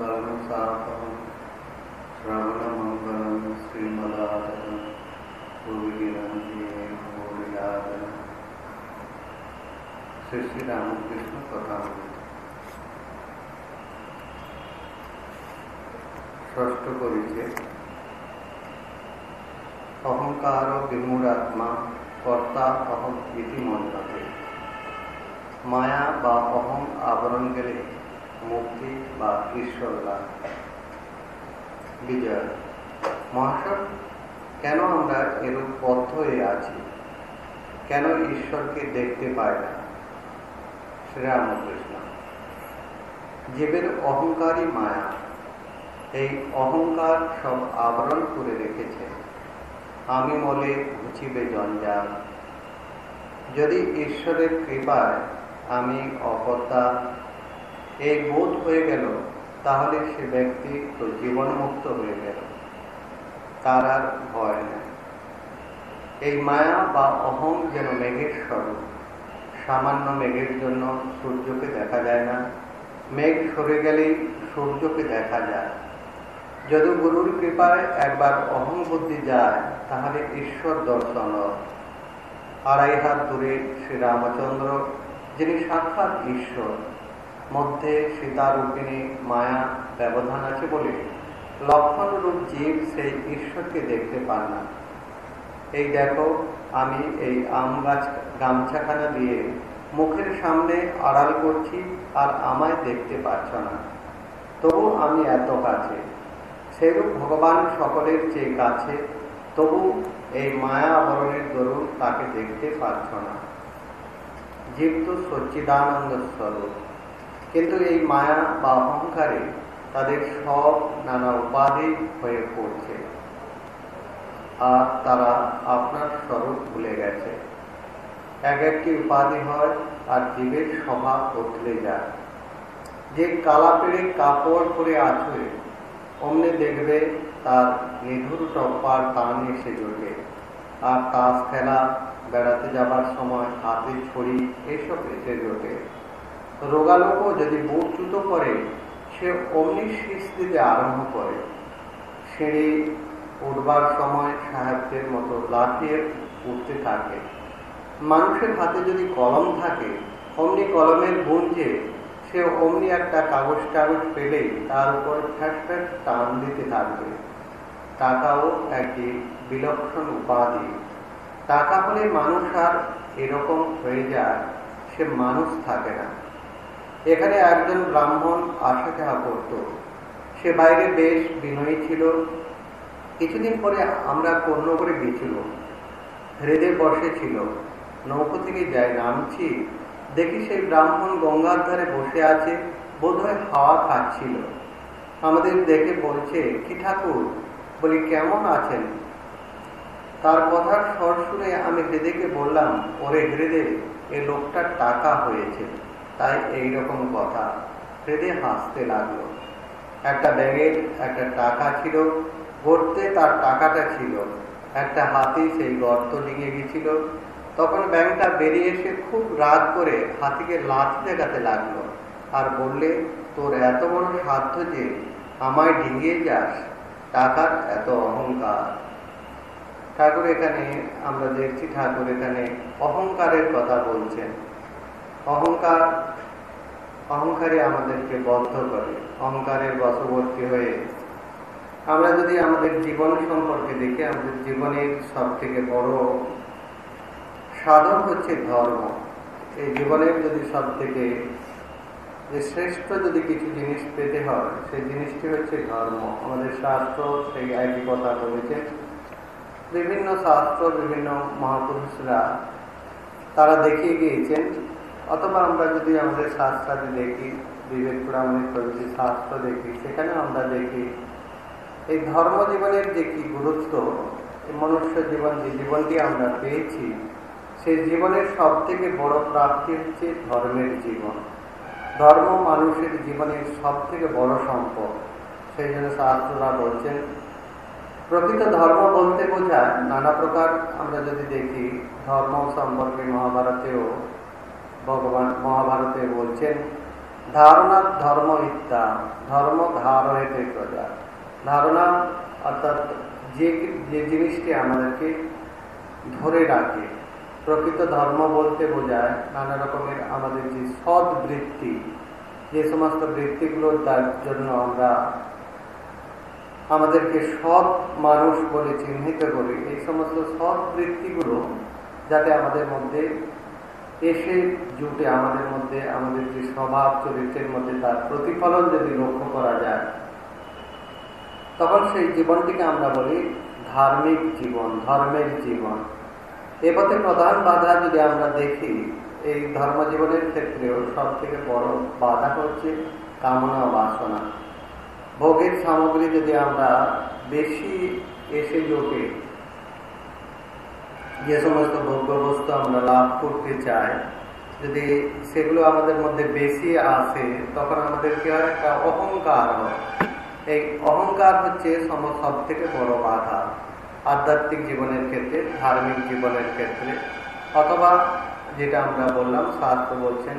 मङ्गलं साकं श्रवणमङ्गलं श्रीमलादनं भूगिरञ्जीनं भूरिलादनं শ্রী শ্রী রামকৃষ্ণ কথামৃত ষষ্ঠ করিছে অহংকার বিমূঢ়াত্মা কর্তা অহম ইতি মন্ত্রতে মায়া বা অহং আবরণ গেলে মুক্তি বা ঈশ্বর লাভ বিজয়। মহাশয়, কেন আমরা এরূপ বদ্ধ হয়ে আছি? কেন ঈশ্বরকে দেখতে পাই না? শ্রীরামকৃষ্ণ। জীবের অহংকারী মায়া। এই অহংকার সব আবরণ করে রেখেছে। আমি মলে ঘুচিবে জঞ্জাল। যদি ঈশ্বরের কৃপায় আমি অকর্তা এই বোধ হয়ে গেল, তাহলে সে ব্যক্তি তো জীবনমুক্ত হয়ে গেল। তার আর ভয় নেই। এই মায়া বা অহং যেন মেঘের স্বরূপ, সামান্য মেঘের জন্য সূর্যকে দেখা যায় না। মেঘ সরে গেলেই সূর্যকে দেখা যায়। যদি গুরুর কৃপায় একবার অহং বুদ্ধি যায়, তাহলে ঈশ্বর দর্শন আড়াই হাত দূরে শ্রীরামচন্দ্র, যিনি সাক্ষাৎ ঈশ্বর মধ্যে সীতা সীতারূপিণী মায়া ব্যবধান আছে বলে লক্ষণ রূপ জীব সেই ঈশ্বরকে দেখতে পান না। এই দেখো, আমি এই আম গাছ গামছাখানা দিয়ে মুখের সামনে আড়াল করছি আর আমায় দেখতে পাচ্ছ না। তবু আমি এত কাছে, সেরূপ ভগবান সকলের চেয়ে কাছে, তবু এই মায়া আবরণের দরুন তাকে দেখতে পাচ্ছ না। জীব তো সচ্চিদানন্দ স্বরূপ। কিন্তু এই মায়া বা অহংকারে তাদের সব নানা উপাধি হয়ে পড়ছে। আর তারা আপনার স্বরূপ ভুলে গেছে। এক একটি উপাধি হয় আর জীবের স্বভাব বদলে যায়। যে কালা পেড়ে কাপড় পরে আছে, অমনি দেখবে তার নিধুর টপ্পার টান এসে জোটে। আর তাস খেলা, বেড়াতে যাবার সময় হাতে ছড়ি, এসব এসে জোটে। রোগালোকও যদি বুট করে, সে অমনি শীষ দিতে আরম্ভ করে। সিঁড়ি উঠবার সময় সাহায্যের মতো লাফিয়ে উঠতে থাকে। মানুষের হাতে যদি কলম থাকে, অমনি কলমের গুঞ্জে সে অমনি একটা কাগজ টাগজ পেলেই তার উপর ফ্যাস ফ্যাস টান দিতে থাকবে। টাকাও একটি বিলক্ষণ উপাধি। টাকা হলে মানুষ আর এরকম হয়ে যায়, সে মানুষ থাকে না। এখানে একজন ব্রাহ্মণ আশা যাওয়া করত, সে বাইরে বেশ বিনয়ী ছিল। কিছুদিন পরে আমরা পণ্য করে গেছিল হৃদয় বসে ছিল। নৌকো থেকে যাই নামছি, দেখি সেই ব্রাহ্মণ গঙ্গার ধারে বসে আছে, বোধহয় হাওয়া খাচ্ছিল। আমাদের দেখে বলছে, কি ঠাকুর? বলি, কেমন আছেন? তার কথার স্বর শুনে আমি হৃদয়কে বললাম, ওরে হৃদয়, এ লোকটার টাকা হয়েছে। তাই এই রকম কথা হৃদয় হাসতে লাগল। একটা ব্যাগের একটা টাকা ছিল গড়তে তার টাকাটা ছিল। একটা হাতি সেই গর্ত ডিঙে গেছিল তখন ব্যাংকটা বেরিয়ে এসে খুব রাগ করে হাতিকে লাথি দেখাতে লাগল আর বললে, তোর এত বড় সাধ্য যে আমায় ডিঙিয়ে যাস, টাকার এত অহংকার। ঠাকুর এখানে, আমরা দেখছি ঠাকুর এখানে অহংকারের কথা বলছেন। অহংকার অহংকারে আমাদেরকে বদ্ধ করে, অহংকারের বশবর্তী হয়ে। আমরা যদি আমাদের জীবন সম্পর্কে দেখি, আমাদের জীবনের সব থেকে বড় সাধন হচ্ছে ধর্ম। এই জীবনের যদি সব থেকে যে শ্রেষ্ঠ যদি কিছু জিনিস পেতে হয়, সেই জিনিসটি হচ্ছে ধর্ম। আমাদের শাস্ত্র সেই একই কথা বলেছে। বিভিন্ন শাস্ত্র, বিভিন্ন মহাপুরুষরা তারা দেখিয়ে গিয়েছেন অথবা আমরা যদি আমাদের শাস্ত্রাদি দেখি, বিবেক পুরাণের প্রভৃতি শাস্ত্র দেখি, সেখানে আমরা দেখি, এই ধর্ম জীবনের যে কি গুরুত্ব মনুষ্য জীবন, যে জীবনটি আমরা পেয়েছি সেই জীবনের সব থেকে বড় প্রাপ্তি হচ্ছে ধর্মের জীবন। ধর্ম মানুষের জীবনের সব থেকে বড় সম্পদ। সেই জন্য শাস্ত্ররা বলছেন, প্রকৃত ধর্ম বলতে বোঝায় নানা প্রকার, আমরা যদি দেখি, ধর্ম সম্পর্কে মহাভারতেও ভগবান মহাভারতে বলছেন ধারণা ধর্ম ইত্যা ধর্ম ধারণেতে প্রজা। ধারণা অর্থাৎ যে যে জিনিসটি আমাদেরকে ধরে রাখে প্রকৃত ধর্ম বলতে বোঝায় নানা রকমের আমাদের যে সৎ বৃত্তি যে সমস্ত বৃত্তিগুলোর তার জন্য আমরা আমাদেরকে সৎ মানুষ বলে চিহ্নিত করি, এই সমস্ত সৎ বৃত্তিগুলো যাতে আমাদের মধ্যে এসে জুটে আমাদের মধ্যে, আমাদের যে স্বভাব চরিত্রের মধ্যে তার প্রতিফলন যদি লক্ষ্য করা যায়, তখন সেই জীবনটিকে আমরা বলি ধার্মিক জীবন, ধর্মের জীবন। এ পথে প্রধান বাধা যদি আমরা দেখি, এই ধর্মজীবনের ক্ষেত্রেও সব থেকে বড় বাধা হচ্ছে কামনা বাসনা। ভোগের সামগ্রী যদি আমরা বেশি এসে জোটে যে সমস্ত ভোগ্য বস্তু আমরা লাভ করতে চাই, যদি সেগুলো আমাদের মধ্যে বেশি আসে, তখন আমাদের কি হয়? একটা অহংকার হয়। এই অহংকার হচ্ছে সব থেকে বড় বাধা। আধ্যাত্মিক জীবনের ক্ষেত্রে, ধার্মিক জীবনের ক্ষেত্রে, অথবা যেটা আমরা বললাম শাস্ত্র বলছেন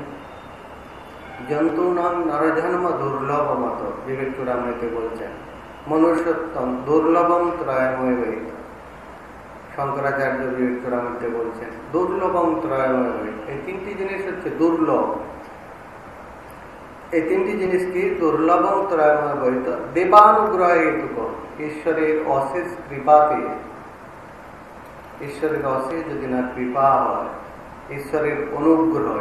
জন্তু নাম নরজন্ম দুর্লভ মত বিবেক চূড়ামৃতে বলছেন। মনুষ্যত্তম দুর্লভম ত্রয়ময় শঙ্করাচার্য বলছেন দুর্লভম ত্রয়ময় এই তিনটি জিনিস হচ্ছে দুর্লভ। এই তিনটি জিনিস কি? দুর্লভম ত্রয়ময় বহিত দেবানুগ্রহ ঈশ্বরের অশেষ কৃপাতে, ঈশ্বরের অশেষ যদি না কৃপা হয়, ঈশ্বরের অনুগ্রহ।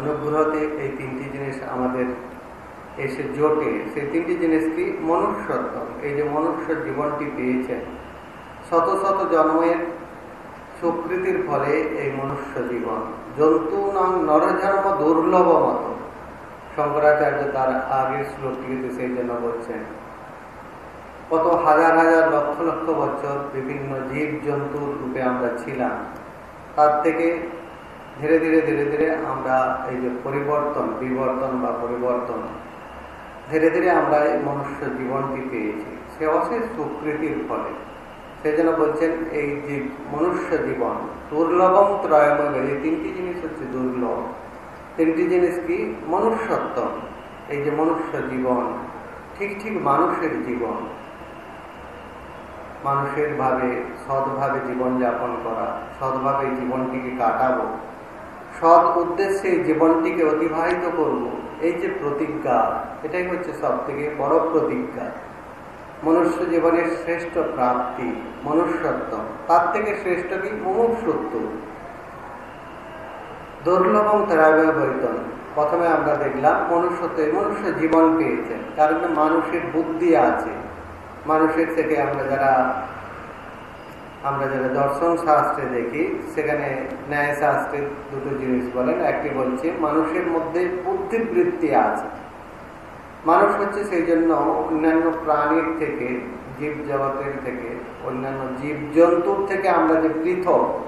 অনুগ্রহতে এই তিনটি জিনিস আমাদের এসে জোটে। সেই তিনটি জিনিস কি? মনুষ্যত্ব। এই যে মনুষ্য জীবনটি পেয়েছেন শত শত জন্মের সুকৃতির ফলে এই মনুষ্য জীবন। জন্তু নাম নরজন্ম দুর্লভ মত। শঙ্করাচার্য তার আগের শ্লোকটিতে সেই জন্য বলছেন, কত হাজার হাজার লক্ষ লক্ষ বছর বিভিন্ন জীব জন্তুর রূপে আমরা ছিলাম। তার থেকে ধীরে ধীরে ধীরে ধীরে আমরা এই যে পরিবর্তন, বিবর্তন বা পরিবর্তন, ধীরে ধীরে আমরা এই মনুষ্য জীবনটি পেয়েছি। সে অশেষ সুকৃতির ফলে। সেজন্য বলছেন, এই যে মনুষ্য জীবন, দুর্লভম ত্রয়ময় এই তিনটি জিনিস হচ্ছে দুর্লভ। তিনটি জিনিস কি? মনুষ্যত্ব। এই যে মনুষ্য জীবন, ঠিক ঠিক মানুষের জীবন। মানুষের ভাবে, সৎভাবে জীবনযাপন করা, সৎভাবে জীবনটিকে কাটাবো, সৎ উদ্দেশ্যে জীবনটিকে অতিবাহিত করব, এই যে প্রতিজ্ঞা, এটাই হচ্ছে সব থেকে বড় প্রতিজ্ঞা। মনুষ্য জীবনের শ্রেষ্ঠ প্রাপ্তি, মনুষ্যত্ব। তার থেকে শ্রেষ্ঠ কি মুমুক্ষত্ব দুর্লভম তেরাবয় বৈতন প্রথমে আমরা দেখলাম মনুষ্যত্ব মনুষ্য জীবন পেয়েছেন কারণ মানুষের বুদ্ধি আছে। মানুষের থেকে আমরা যারা আমরা যারা দর্শন শাস্ত্রে দেখি, সেখানে ন্যায় শাস্ত্রে দুটো জিনিস বলেন। একটি বলছে, মানুষের মধ্যে বুদ্ধিবৃত্তি আছে। মানুষ হচ্ছে সেই জন্য অন্যান্য প্রাণীর থেকে, জীব জগতের থেকে, অন্যান্য জীব জন্তুর থেকে আমরা যে পৃথক,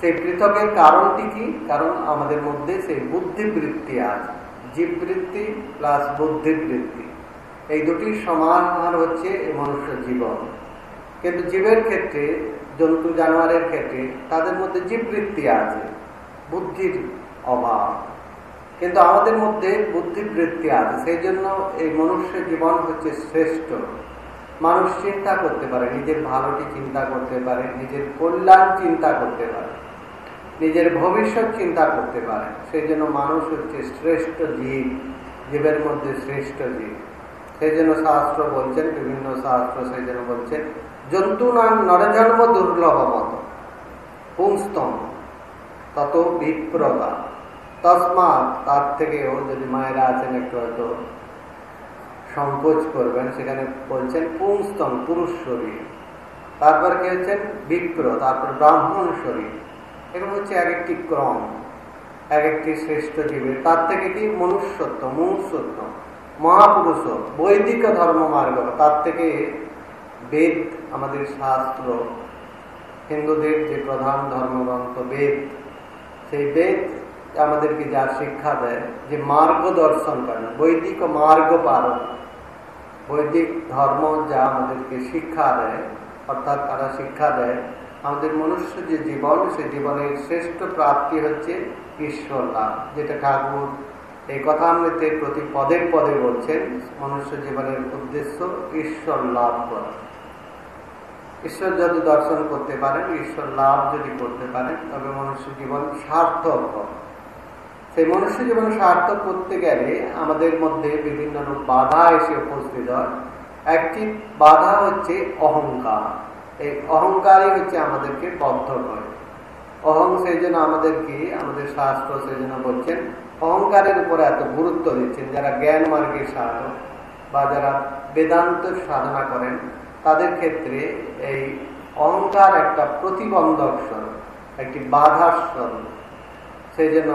সেই পৃথকের কারণটি কি? কারণ আমাদের মধ্যে সেই বুদ্ধিবৃত্তি আছে। জীববৃত্তি প্লাস বুদ্ধিবৃত্তি। এই দুটির সমাহার হচ্ছে মনুষ্য জীবন। কিন্তু জীবের ক্ষেত্রে, জন্তু জানোয়ারের ক্ষেত্রে তাদের মধ্যে জীববৃত্তি আছে, বুদ্ধির অভাব। কিন্তু আমাদের মধ্যে বুদ্ধিবৃত্তি আছে, সেই জন্য এই মনুষ্য জীবন হচ্ছে শ্রেষ্ঠ। মানুষ চিন্তা করতে পারে, নিজের ভালোটি চিন্তা করতে পারে, নিজের কল্যাণ চিন্তা করতে পারে, নিজের ভবিষ্যৎ চিন্তা করতে পারে। সেই জন্য মানুষ হচ্ছে শ্রেষ্ঠ জীব, জীবের মধ্যে শ্রেষ্ঠ জীব। সেই জন্য শাস্ত্র বলছেন, বিভিন্ন শাস্ত্র সেই জন্য বলছেন জন্তু নাম নরজন্ম দুর্লভ মত, পুংস্তম তত বিপ্রতা তসমাৎ তার থেকেও যদি মায়েরা আছেন একটু হয়তো সংকোচ করবেন। সেখানে বলছেন পুংস্তম পুরুষ শরীর। তারপর কি হচ্ছেন বিপ্র, তারপর ব্রাহ্মণ শরীর। এগুলো হচ্ছে এক একটি ক্রম, এক একটি শ্রেষ্ঠ জীবের। তার থেকে কি? মনুষ্যত্ব মনুষ্যত্ব, মহাপুরুষ, বৈদিক ধর্ম মার্গ তার থেকে বেদ, আমাদের শাস্ত্র, হিন্দুদের যে প্রধান ধর্মগ্রন্থ বেদ, সেই বেদ আমাদেরকে যা শিক্ষা দেয় যে মার্গদর্শন করেন বৈদিক মার্গ পালন। বৈদিক ধর্ম যা আমাদেরকে শিক্ষা দেয়, অর্থাৎ তারা শিক্ষা দেয়, আমাদের মনুষ্য যে জীবন সে জীবনের শ্রেষ্ঠ প্রাপ্তি হচ্ছে ঈশ্বর লাভ। যেটা ঠাকুর এই কথামৃতে প্রতি পদে পদে বলছেন, মনুষ্য জীবনের উদ্দেশ্য ঈশ্বর লাভ করা। ঈশ্বর যদি দর্শন করতে পারেন, ঈশ্বর লাভ যদি করতে পারেন, তবে মনুষ্য জীবন সার্থক সেই মনুষ্য জীবন সার্থক করতে গেলে আমাদের মধ্যে বিভিন্ন বাধা এসে উপস্থিত হয়। একটি বাধা হচ্ছে অহংকার। এই অহংকারই হচ্ছে আমাদেরকে বদ্ধ করে। অহং সেই জন্য আমাদেরকে, আমাদের শাস্ত্র সেই জন্য বলছেন, অহংকারের উপরে এত গুরুত্ব দিচ্ছেন। যারা জ্ঞান মার্গের সাধক বা যারা বেদান্ত সাধনা করেন, তাদের ক্ষেত্রে এই অহংকার একটা প্রতিবন্ধক স্বরূপ, একটি বাধার স্বরূপ। সেই জন্য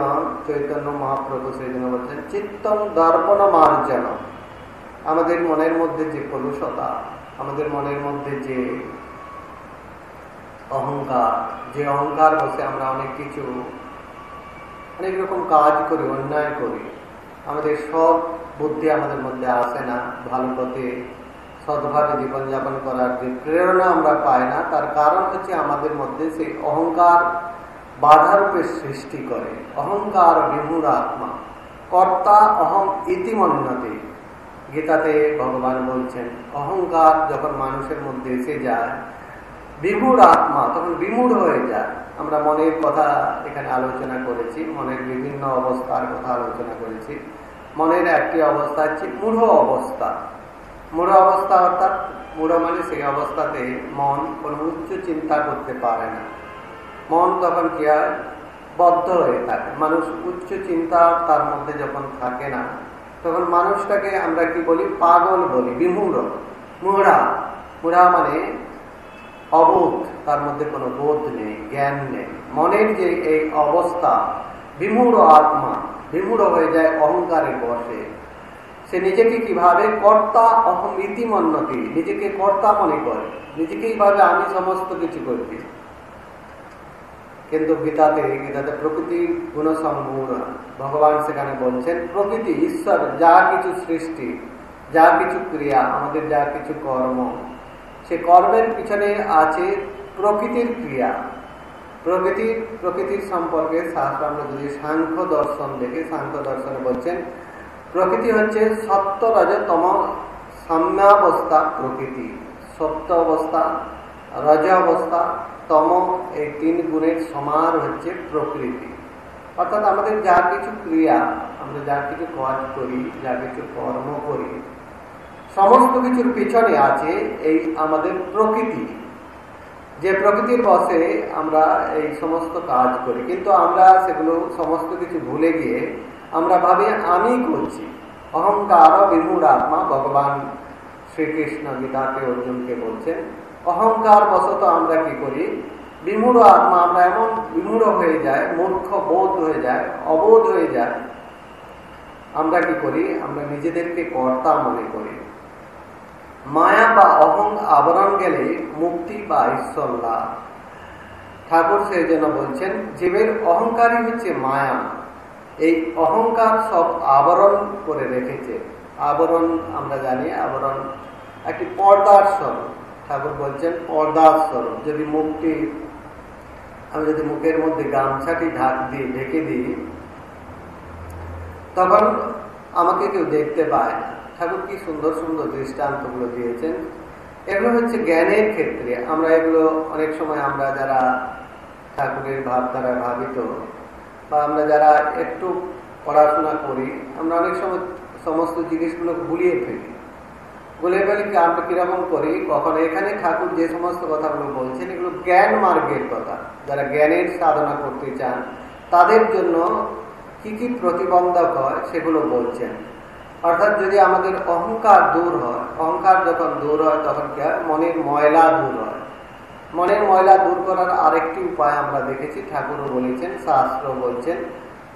চৈতন্য মহাপ্রভু সেই জন্য বলছেন চিত্তম দর্পণ মার্জন আমাদের মনের মধ্যে যে কলুষতা আমাদের মনের মধ্যে যে অহংকার যে অহংকার বসে আমরা অনেক কিছু অনেক রকম কাজ করি অন্যায় করি আমাদের সব বুদ্ধি আমাদের মধ্যে আসে না ভালো পথে সৎভাবে জীবনযাপন করার যে প্রেরণা আমরা পাই না তার কারণ হচ্ছে আমাদের মধ্যে সেই অহংকার বাধারূপে সৃষ্টি করে। অহংকার বিমূর আত্মা। কর্তা অহং ইতিমন্যতে গীতাতে ভগবান বলছেন, অহংকার যখন মানুষের মধ্যে এসে যায়, বিমূঢ় আত্মা তখন বিমূঢ় হয়ে যায়। আমরা মনের কথা এখানে আলোচনা করেছি, মনের বিভিন্ন অবস্থার কথা আলোচনা করেছি। মনের একটি অবস্থা হচ্ছে মূঢ় অবস্থা। মূঢ় অবস্থা অর্থাৎ মূঢ় মানে সেই অবস্থাতে মন কোনো উচ্চ চিন্তা করতে পারে না। মন তখন কি হয় বদ্ধ হয়ে থাকে। মানুষ উচ্চ চিন্তা তার মধ্যে যখন থাকে না, তখন মানুষটাকে আমরা কি বলি? পাগল বলি, বিমূঢ়। মুড়া মুড়া মানে অবোধ, তার মধ্যে কোনো বোধ নেই, জ্ঞান নেই। মনের যে এই অবস্থা, বিমূঢ় আত্মা, বিমূঢ় হয়ে যায় অহংকারের বসে। সে নিজেকে কীভাবে কর্তা অহম ইতিমন্নতি নিজেকে কর্তা মনে করে নিজেকে এইভাবে আমি সমস্ত কিছু করছি। কিন্তু গীতাতে গীতাতে প্রকৃতির গুণসম্পূর্ণ। ভগবান সেখানে বলছেন, প্রকৃতি, ঈশ্বর, যা কিছু সৃষ্টি, যা কিছু ক্রিয়া, আমাদের যা কিছু কর্ম, সে কর্মের পিছনে আছে প্রকৃতির ক্রিয়া। প্রকৃতির প্রকৃতির সম্পর্কে শাস্ত্র আমরা যদি সাংখ্য দর্শন দেখে, সাংখ্য দর্শনে বলছেন, প্রকৃতি হচ্ছে সত্য রজতম সাম্যাবস্থা প্রকৃতি। সত্য অবস্থা রজ অবস্থা তম এই তিন গুণের সমার হচ্ছে প্রকৃতি। অর্থাৎ আমাদের যা কিছু ক্রিয়া, আমরা যা কিছু কাজ করি, যা কিছু কর্ম করি, সমস্ত কিছুর পিছনে আছে এই আমাদের প্রকৃতি। যে প্রকৃতির বসে আমরা এই সমস্ত কাজ করি, কিন্তু আমরা সেগুলো সমস্ত কিছু ভুলে গিয়ে আমরা ভাবি, আমি করছি। অহংকার বিমূঢ় আত্মা ভগবান শ্রীকৃষ্ণ গীতাকে অর্জুনকে বলছেন অহংকার বশত আমরা কি করি? বিমূঢ় আত্মা আমরা এমন বিমূঢ় হয়ে যায়, মূর্খ বোধ হয়ে যায়, অবোধ হয়ে যায়। আমরা কি করি? আমরা নিজেদেরকে কর্তা মনে করি। মায়া বা অহং আবরণ গেলে মুক্তি বা ঈশ্বর লাভ ঠাকুর সেই জন্য বলছেন, জীবের অহংকারই হচ্ছে মায়া। এই অহংকার সব আবরণ করে রেখেছে। আবরণ আমরা জানি, আবরণ একটি পর্দার স্বরূপ। ঠাকুর বলছেন পর্দার স্বরূপ যদি মুখটি আমি যদি মুখের মধ্যে গামছাটি ঢাক দিয়ে ঢেকে দিই, তখন আমাকে কেউ দেখতে পায় না। ঠাকুর কি সুন্দর সুন্দর দৃষ্টান্তগুলো দিয়েছেন। এগুলো হচ্ছে জ্ঞানের ক্ষেত্রে। আমরা এগুলো অনেক সময় আমরা যারা ঠাকুরের ভাবধারা ভাবিত বা আমরা যারা একটু পড়াশোনা করি, আমরা অনেক সময় সমস্ত জিনিসগুলো ভুলিয়ে ফেলি। বলে ফেলি আমরা কীরকম করি? কখন এখানে ঠাকুর যে সমস্ত কথাগুলো বলছেন, এগুলো জ্ঞান মার্গের কথা। যারা জ্ঞানের সাধনা করতে চান, তাদের জন্য কি কি প্রতিবন্ধক হয় সেগুলো বলছেন। অর্থাৎ যদি আমাদের অহংকার দূর হয়, অহংকার যখন দূর হয়, তখন কি হয়? মনের ময়লা দূর হয়। মনের ময়লা দূর করার আরেকটি উপায় আমরা দেখেছি, ঠাকুরও বলেছেন শাস্ত্র বলছেন।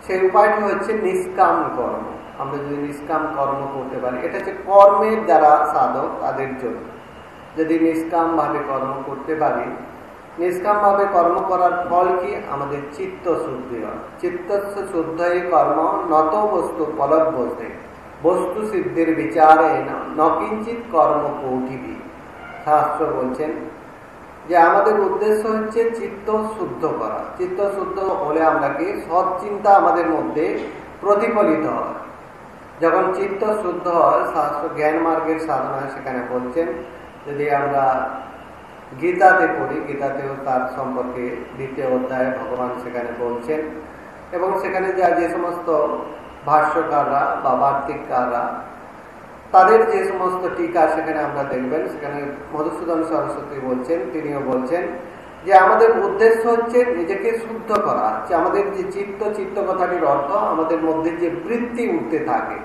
সেই উপায়টি হচ্ছে নিষ্কাম কর্ম। আমরা যদি নিষ্কাম কর্ম করতে পারি, এটা হচ্ছে কর্মের যারা সাধক তাদের জন্য। যদি নিষ্কামভাবে কর্ম করতে পারি, নিষ্কামভাবে কর্ম করার ফল কি? আমাদের চিত্ত শুদ্ধি হয়। চিত্ত শুদ্ধ কর্ম, নত বস্তু ফলক বসে বস্তু সিদ্ধির বিচারে নকিঞ্চিত কর্ম কৌটিবি শাস্ত্র বলছেন যে আমাদের উদ্দেশ্য হচ্ছে চিত্ত শুদ্ধ করা। চিত্ত শুদ্ধ হলে আমরা কি সৎ চিন্তা আমাদের মধ্যে প্রতিফলিত হয়। যখন চিত্ত শুদ্ধ হয়, শাস্ত্র জ্ঞান মার্গের সাধনা সেখানে বলছেন, যদি আমরা গীতাতে পড়ি, গীতাতেও তার সম্পর্কে দ্বিতীয় অধ্যায়ে ভগবান সেখানে বলছেন, এবং সেখানে যা যে সমস্ত ভাষ্যকাররা বা বার্তিককাররা, তাদের যে সমস্ত টিকা সেখানে আমরা দেখবেন, সেখানে মধুসূদন সরস্বতী বলছেন, তিনিও বলছেন যে আমাদের উদ্দেশ্য হচ্ছে নিজেকে শুদ্ধ করা। যে আমাদের যে চিত্ত চিত্ত কথাটির অর্থ আমাদের মধ্যে যে বৃত্তি উঠতে থাকে।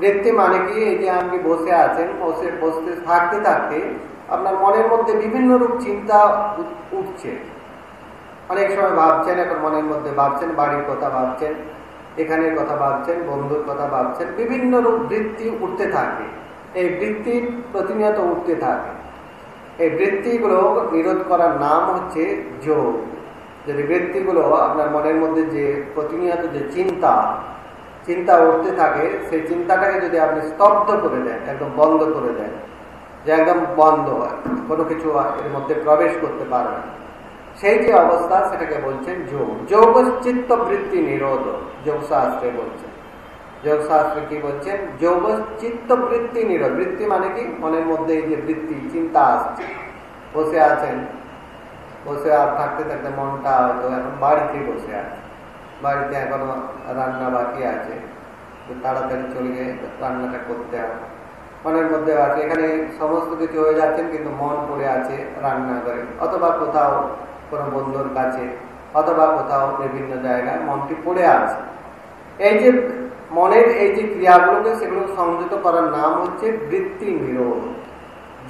বৃত্তি মানে কি? এই যে আপনি বসে আছেন, বসে, বসতে, থাকতে থাকতে আপনার মনের মধ্যে বিভিন্ন রূপ চিন্তা উঠছে। অনেক সময় ভাবছেন, এখন মনের মধ্যে ভাবছেন, বাড়ির কথা ভাবছেন, এখানের কথা ভাবছেন, বন্ধুর কথা ভাবছেন, বিভিন্ন রূপ বৃত্তি উঠতে থাকে। এই বৃত্তি প্রতিনিয়ত উঠতে থাকে। এই বৃত্তিগুলো নিরোধ করার নাম হচ্ছে যোগ। যদি বৃত্তিগুলো আপনার মনের মধ্যে যে প্রতিনিয়ত যে চিন্তা চিন্তা উঠতে থাকে, সেই চিন্তাটাকে যদি আপনি স্তব্ধ করে দেন, একদম বন্ধ করে দেন, যে একদম বন্ধ কোনো কিছু এর মধ্যে প্রবেশ করতে পারবে না, সেই যে অবস্থা সেটাকে বলছেন যোগ। যোগ চিত্ত বৃত্তি নিরোধ, যোগশাস্ত্রে বলছেন যোগশাস্ত্রে কি বলছেন যোগ চিত্ত বৃত্তি নিরোধ বৃত্তি মানে কি? মনের মধ্যে এই যে বৃত্তি, চিন্তা আসছে। বসে আছেন। বসে আর থাকতে থাকতে মনটা হয়তো এখন বাড়িতে বসে আছে। বাড়িতে এখনও রান্না বাকি আছে। তাড়াতাড়ি চলে গিয়ে রান্নাটা করতে হবে। মনের মধ্যে আছে। এখানে সমস্ত কিছু হয়ে যাচ্ছেন কিন্তু মন পড়ে আছে রান্না করে অথবা কোথাও কোনো বন্ধুর কাছে, অথবা কোথাও বিভিন্ন জায়গায় মনটি পড়ে আছে। এই যে মনের এই যে ক্রিয়াগুলোকে সেগুলো সংযত করার নাম হচ্ছে বৃত্তি নিরোধ।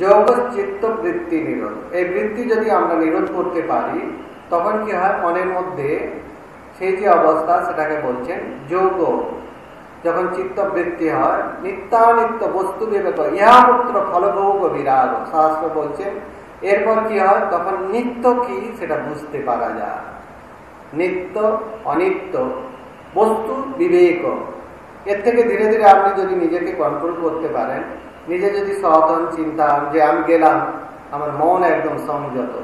যোগ চিত্ত বৃত্তি নিরোধ। এই বৃত্তি যদি আমরা নিরোধ করতে পারি, তখন কি হয়? মনের মধ্যে সেই যে অবস্থা, সেটাকে বলছেন যোগ। যখন চিত্ত বৃত্তি হয়, নিত্যানিত্য বস্তু বিবেক ইহাপুত্র ফলভোগ বিরাগ। শাস্ত্র বলছেন এরপর কি হয়? তখন নিত্য কি? সেটা বুঝতে পারা যায়। নিত্য, অনিত্য, বস্তু বিবেক। এর থেকে ধীরে ধীরে আপনি যদি নিজেকে কন্ট্রোল করতে পারেন, নিজে যদি সচেতন চিন্তা যে আমি গেলাম, আমার মন একদম সংযত।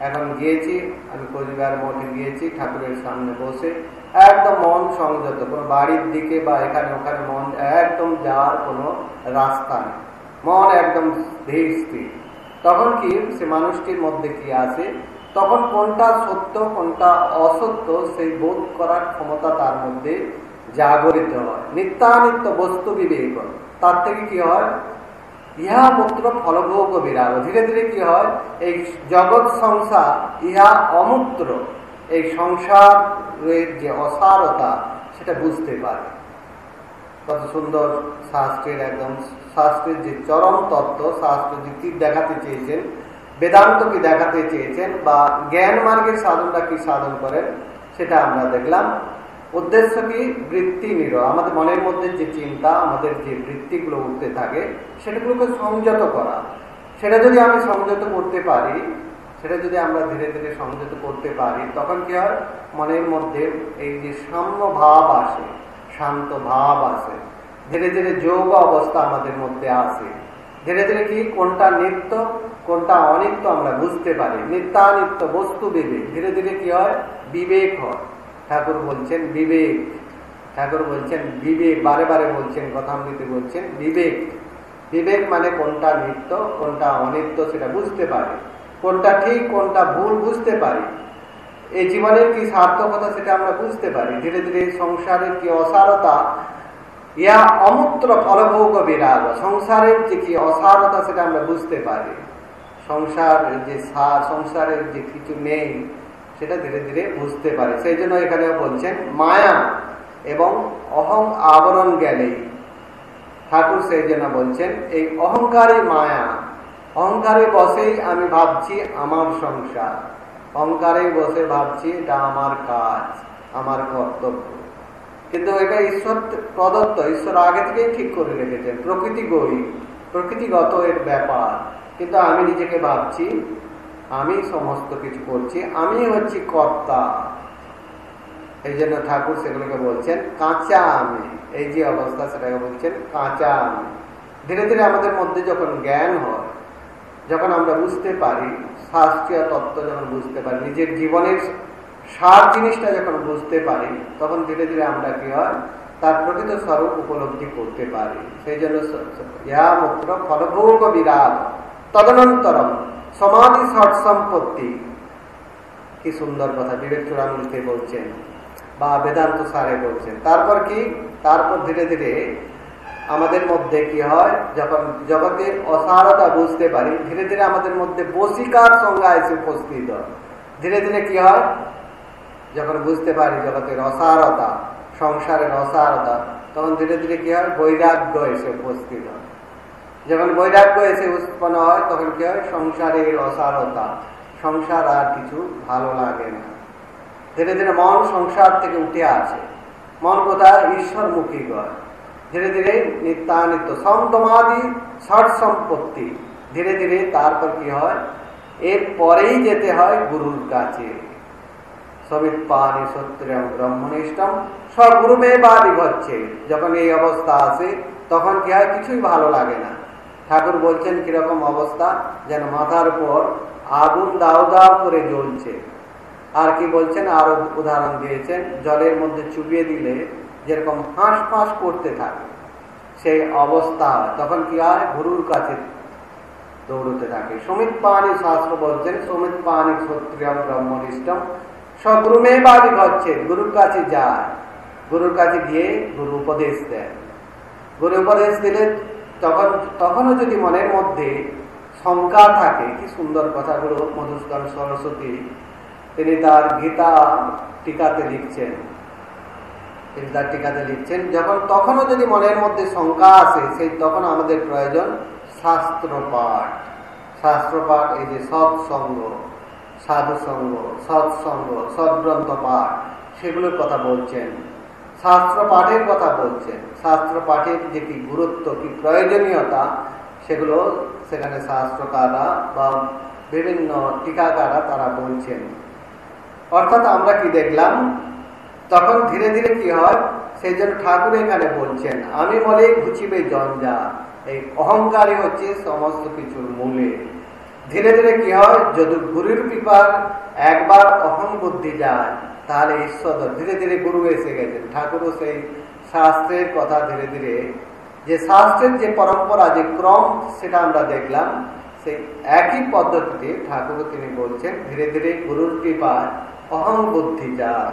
এখন গিয়েছি, আমি পরিবার মঠে গিয়েছি, ঠাকুরের সামনে বসে একদম মন সংযত, কোনো বাড়ির দিকে বা এখানে ওখানে মন একদম যাওয়ার কোনো রাস্তা নেই। মন একদম ধীর স্থির। তখন কি, সে মানুষটির মধ্যে কি আছে? তখন কোনটা সত্য, কোনটা অসত্য, সেই বোধ করার ক্ষমতা তার মধ্যে জাগরিত হয়। নিত্যানিত্য বস্তু বিবেক তার থেকে কি হয়? ইহা পুত্র ফলভোগ বিরাগ। ধীরে ধীরে কি হয়? এই জগৎ সংসার ইহা অমূত্র। এই সংসারের যে অসারতা, সেটা বুঝতে পারে। কত সুন্দর শাস্ত্রের একদম শাস্ত্রের যে চরম তত্ত্ব, শাস্ত্র যে কি দেখাতে চেয়েছেন, বেদান্ত কি দেখাতে চেয়েছেন, বা জ্ঞান মার্গের সাধনটা কি সাধন করেন, সেটা আমরা দেখলাম। উদ্দেশ্য কি? বৃত্তি নির আমাদের মনের মধ্যে যে চিন্তা, আমাদের যে বৃত্তিগুলো উঠতে থাকে সেটাগুলোকে সংযত করা। সেটা যদি আমি সংযত করতে পারি, সেটা যদি আমরা ধীরে ধীরে সংযত করতে পারি, তখন কি হয়? মনের মধ্যে এই যে সাম্য ভাব আসে, শান্ত ভাব আসে। ধীরে ধীরে যোগ অবস্থা আমাদের মধ্যে আসে। ধীরে ধীরে কি? কোনটা নিত্য, কোনটা অনিত্য আমরা বুঝতে পারি। নিত্যানিত্য বস্তু বিবেক। ধীরে ধীরে কি হয়? বিবেক হয়। ঠাকুর বলছেন বিবেক। ঠাকুর বলছেন বিবেক, বারে বারে বলছেন, কথামৃতি বলছেন বিবেক। বিবেক মানে কোনটা নিত্য, কোনটা অনিত্য সেটা বুঝতে পারে। কোনটা ঠিক, কোনটা ভুল বুঝতে পারি। এই জীবনের কি সার্থকতা সেটা আমরা বুঝতে পারি। ধীরে ধীরে সংসারের কি অসারতা, ইয়া অমূত্র ফলভোগ বিরাগ। সংসারের যে কি অসারতা সেটা আমরা বুঝতে পারি। সংসার যে সংসারের যে কিছু নেই সেটা ধীরে ধীরে বুঝতে পারে। সেই জন্য এখানে বলছেন, মায়া এবং অহং আবরণ গেলেই ঠাকুর সেই জন্য বলছেন, এই অহংকারী মায়া, অহংকারে বসেই আমি ভাবছি আমার সংসার। অহংকারে বসে ভাবছি এটা আমার কাজ, আমার কর্তব্য। কিন্তু এটা ঈশ্বর প্রদত্ত, ঈশ্বর আগে থেকেই ঠিক করে রেখেছেন। প্রকৃতি গরিব, প্রকৃতিগত এর ব্যাপার। কিন্তু আমি নিজেকে ভাবছি আমি সমস্ত কিছু করছি আমি হচ্ছি কর্তা। এই জন্য ঠাকুর সেগুলোকে বলছেন, কাঁচা আমি। এই যে অবস্থা, সেটাকে বলছেন, কাঁচা আমি। ধীরে ধীরে আমাদের মধ্যে যখন জ্ঞান হয়, যখন আমরা বুঝতে পারি, শাস্ত্রীয় তত্ত্ব যখন বুঝতে পারি, নিজের জীবনের সার জিনিসটা যখন বুঝতে পারি, তখন ধীরে ধীরে আমরা কি হয়, তার প্রকৃত স্বরূপ উপলব্ধি করতে পারি। সেই জন্য ইহা মুক্ত ফলভোগ বিরাট তদনন্তরম। সমাধি ষট সম্পত্তি। কি সুন্দর কথা, বিবেক চূড়ামণিতে বলছেন বা বেদান্ত সারে বলছেন। তারপর কি? তারপর ধীরে ধীরে আমাদের মধ্যে কি হয়? যখন জগতের অসারতা বুঝতে পারি, ধীরে ধীরে আমাদের মধ্যে বসিকার সংজ্ঞা এসে উপস্থিত ধীরে ধীরে কি হয়? যখন বুঝতে পারি জগতের অসারতা, সংসারের অসারতা, তখন ধীরে ধীরে কি হয়? বৈরাগ্য এসে উপস্থিত হয়। যখন বৈরাগ্য এসে উৎপন্ন হয়, তখন কি হয়? সংসারের অসারতা সংসার আর কিছু ভালো লাগে না। ধীরে ধীরে মন সংসার থেকে উঠে আসে। মন কোথায়? ঈশ্বরমুখী হয় ধীরে ধীরে নিত্যানিত্য, সন্তমাদি ষট সম্পত্তি ধীরে ধীরে তারপর কি হয়? এর পরেই যেতে হয় গুরুর কাছে। সবিৎপানি সত্যম ব্রহ্মনিষ্ঠম সব গুরুমে বা বিভচ্ছে যখন এই অবস্থা আসে, তখন কি হয়? কিছুই ভালো লাগে না। ঠাকুর বলছেন, কীরকম অবস্থা? যেন মাথার উপর আগুন দাও দাও করে জ্বলছে। আর কি বলছেন? আরও উদাহরণ দিয়েছেন, জলের মধ্যে চুবিয়ে দিলে যেরকম ফাঁস ফাঁস করতে থাকে, সেই অবস্থা তখন কি হয়? গুরুর কাছে দৌড়তে থাকে। সমিত পানি শাস্ত্র বলছেন, সমিত পানি ক্ষত্রিয় ব্রহ্মনিষ্ঠম সগুরুমে বাড়ি হচ্ছে গুরুর কাছে যায়। গুরুর কাছে গিয়ে গুরু উপদেশ দেয় গুরু উপদেশ দিলে তখন তখনও যদি মনের মধ্যে শঙ্কা থাকে, কি সুন্দর কথাগুলো মধুস্কর সরস্বতী তিনি তার গীতা টিকাতে লিখছেন। তিনি তার টিকাতে লিখছেন। যখন তখনও যদি মনের মধ্যে শঙ্কা আসে, সেই তখন আমাদের প্রয়োজন শাস্ত্র পাঠ শাস্ত্র পাঠ এই যে সৎসঙ্গ সাধু সঙ্গ সৎসঙ্গ সদ্গ্রন্থ পাঠ সেগুলোর কথা বলছেন। শাস্ত্র পাঠের কথা বলছেন শাস্ত্র পাঠের যে কি গুরুত্ব, কি প্রয়োজনীয়তা, সেগুলো সেখানে শাস্ত্রকাররা বা বিভিন্ন টিকাকাররা তারা বলছেন। অর্থাৎ আমরা কি দেখলাম? তখন ধীরে ধীরে কি হয়? সেই জন্য ঠাকুর এখানে বলছেন, আমি বলে ঘুচিবে জঞ্জা, এই অহংকারই হচ্ছে সমস্ত কিছুর মূলে। ধীরে ধীরে কি হয়? যদি গুরুর কৃপার একবার অহং বুদ্ধি যায় তাহলে ঈশ্বর ধীরে। ধীরে গুরু এসে গেছেন। ঠাকুরও সেই শাস্ত্রের কথা ধীরে ধীরে। যে শাস্ত্রের যে পরম্পরা, যে ক্রম, সেটা আমরা দেখলাম, সেই একই পদ্ধতিতে ঠাকুরও তিনি বলছেন, ধীরে ধীরে গুরুর কৃপায় অহং বুদ্ধি যায়